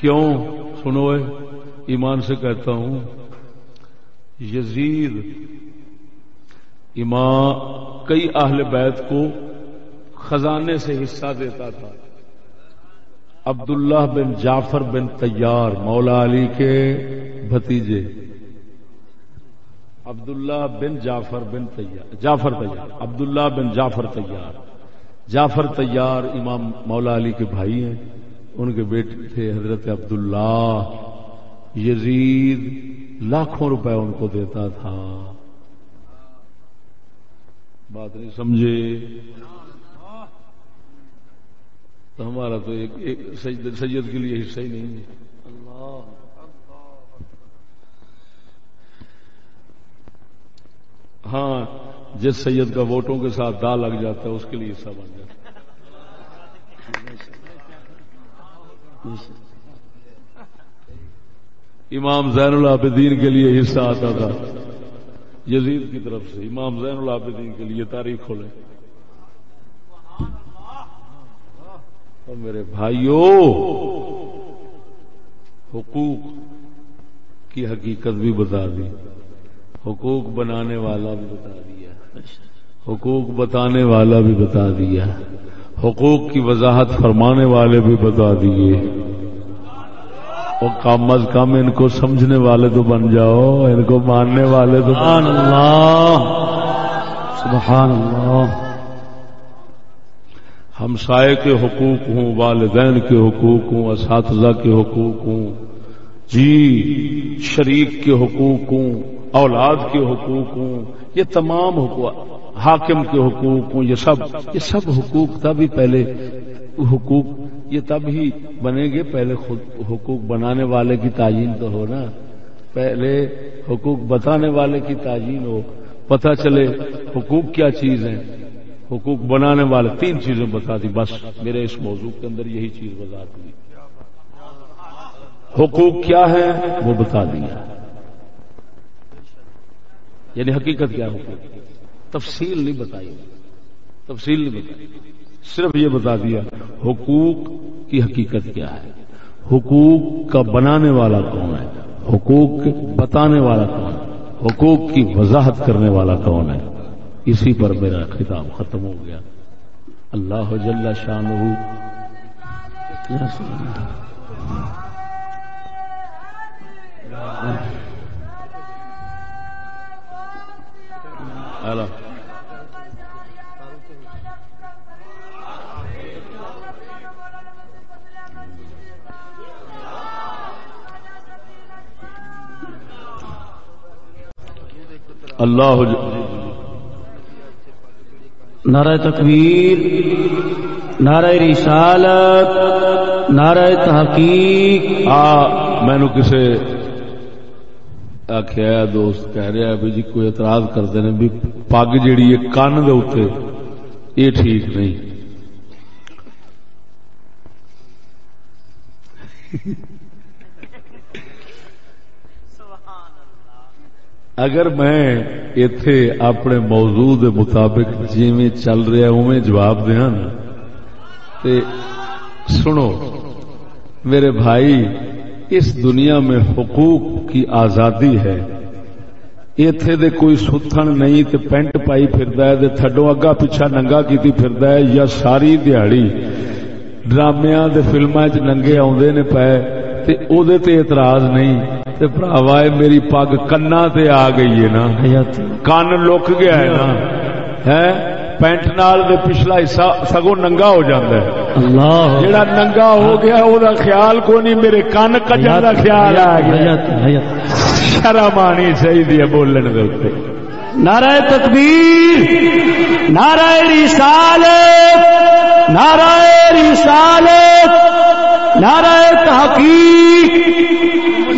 کیوں؟ سنو ایمان سے کہتا ہوں، یزید ایمان کئی اہل بیت کو خزانے سے حصہ دیتا تھا۔ عبداللہ بن جعفر بن تیار، مولا علی کے بھتیجے۔ عبداللہ بن جعفر بن تیار، جعفر تیار، عبداللہ بن جعفر تیار۔ جعفر تیار امام مولا علی کے بھائی ہیں، ان کے بیٹے تھے حضرت عبداللہ۔ یزید لاکھوں روپے ان کو دیتا تھا۔ بات نہیں سمجھے؟ تو ہمارا تو ایک سید کے لیے حصہ ہی نہیں ہے۔ ہاں جس سید کا ووٹوں کے ساتھ دا لگ جاتا ہے، اس کے لیے حصہ بن جاتا امام زین العابدین کے لیے حصہ آتا تھا۔ یزید کی طرف سے۔ امام زین العابدین کے لیے تاریخ کھولے اور میرے بھائیوں حقوق کی حقیقت بھی بتا دی۔ حقوق بنانے والا بھی بتا دیا حقوق بتانے والا بھی بتا دیا حقوق کی وضاحت فرمانے والے بھی بتا دیے اور کم از کم ان کو سمجھنے والے تو بن جاؤ، ان کو ماننے والے تو سبحان اللہ سبحان اللہ۔ ہمسائے کے حقوق ہوں، والدین کے حقوق ہوں، اساتذہ کے حقوق ہوں۔ جی شریک کے حقوق ہوں۔ اولاد کے حقوق ہوں، یہ تمام حقوق، حاکم کے حقوق ہوں، یہ سب یہ سب حقوق تب ہی پہلے، حقوق، یہ تب ہی بنے گے، پہلے خود حقوق بنانے والے کی تعین تو ہو نا۔ پہلے حقوق بتانے والے کی تعین ہو، پتہ چلے حقوق کیا چیز ہے حقوق بنانے والے، تین چیزیں بتا دی، بس میرے اس موضوع کے اندر یہی چیز بتا دی۔ حقوق کیا ہے وہ بتا دیا۔ یعنی حقیقت کیا حقوق تفصیل نہیں بتائی تفصیل نہیں بتائی۔ صرف یہ بتا دیا، حقوق کی حقیقت کیا ہے؟ حقوق کا بنانے والا کون ہے؟ حقوق بتانے والا کون ہے؟ حقوق کی وضاحت کرنے والا کون ہے؟ اسی پر میرا خطاب ختم ہو گیا۔ اللہ جل شان اللہ نعرہ تکبیر نعرہ رسالت نعرہ تحقیق آ میں کسے آخیا دوست کہہ رہا بھی جی کوئی اعتراض کرتے ہیں بھی پگ جیڑی ہے کن دے یہ ٹھیک نہیں اگر میں اتے اپنے موضوع دے مطابق جی چل رہا اوے جواب دیا نا تے سنو میرے بھائی اس دنیا میں حقوق کی آزادی ہے اتے دے کوئی ستھن نہیں تے پینٹ پائی پھردا ہے تے تھڈو اگا پیچھا ننگا کیتی پھردا ہے یا ساری دیہڑی ڈرامیا دے فلماں چ ننگے آوندے نے پے تے او دے تے اعتراض نہیں تے بھراوا میری پگ کنا تے آ گئی ہے نا۔ کن لک گیا ہے نا۔ ہے؟ پینٹ نال دے پچھلا حصہ سگو ننگا ہو جاتا ہے۔ اللہ. جڑا ننگا ہو گیا او دا خیال کو نہیں میرے کن کجا دا خیال آ گیا۔ شرم آنی چاہیے بولن دے اوپر۔ نعرہ تکبیر نعرہ رسالت نعرہ رسالت نعرہ تحقیق۔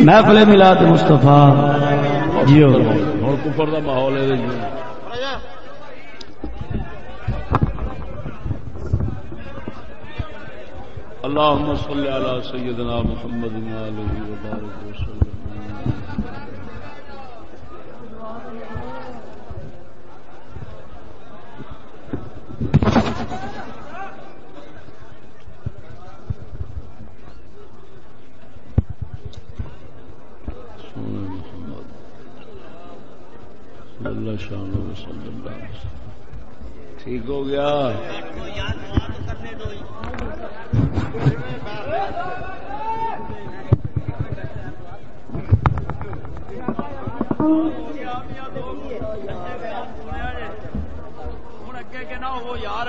محفل ملاد مصطفیٰ. جیو ہوں کفر دا ماحول ہے۔ اللهم صل على سيدنا محمد وعلى اله وبارك وسلم. اللہ شان صلی وسلم. ٹھیک ہو گیا۔ یار۔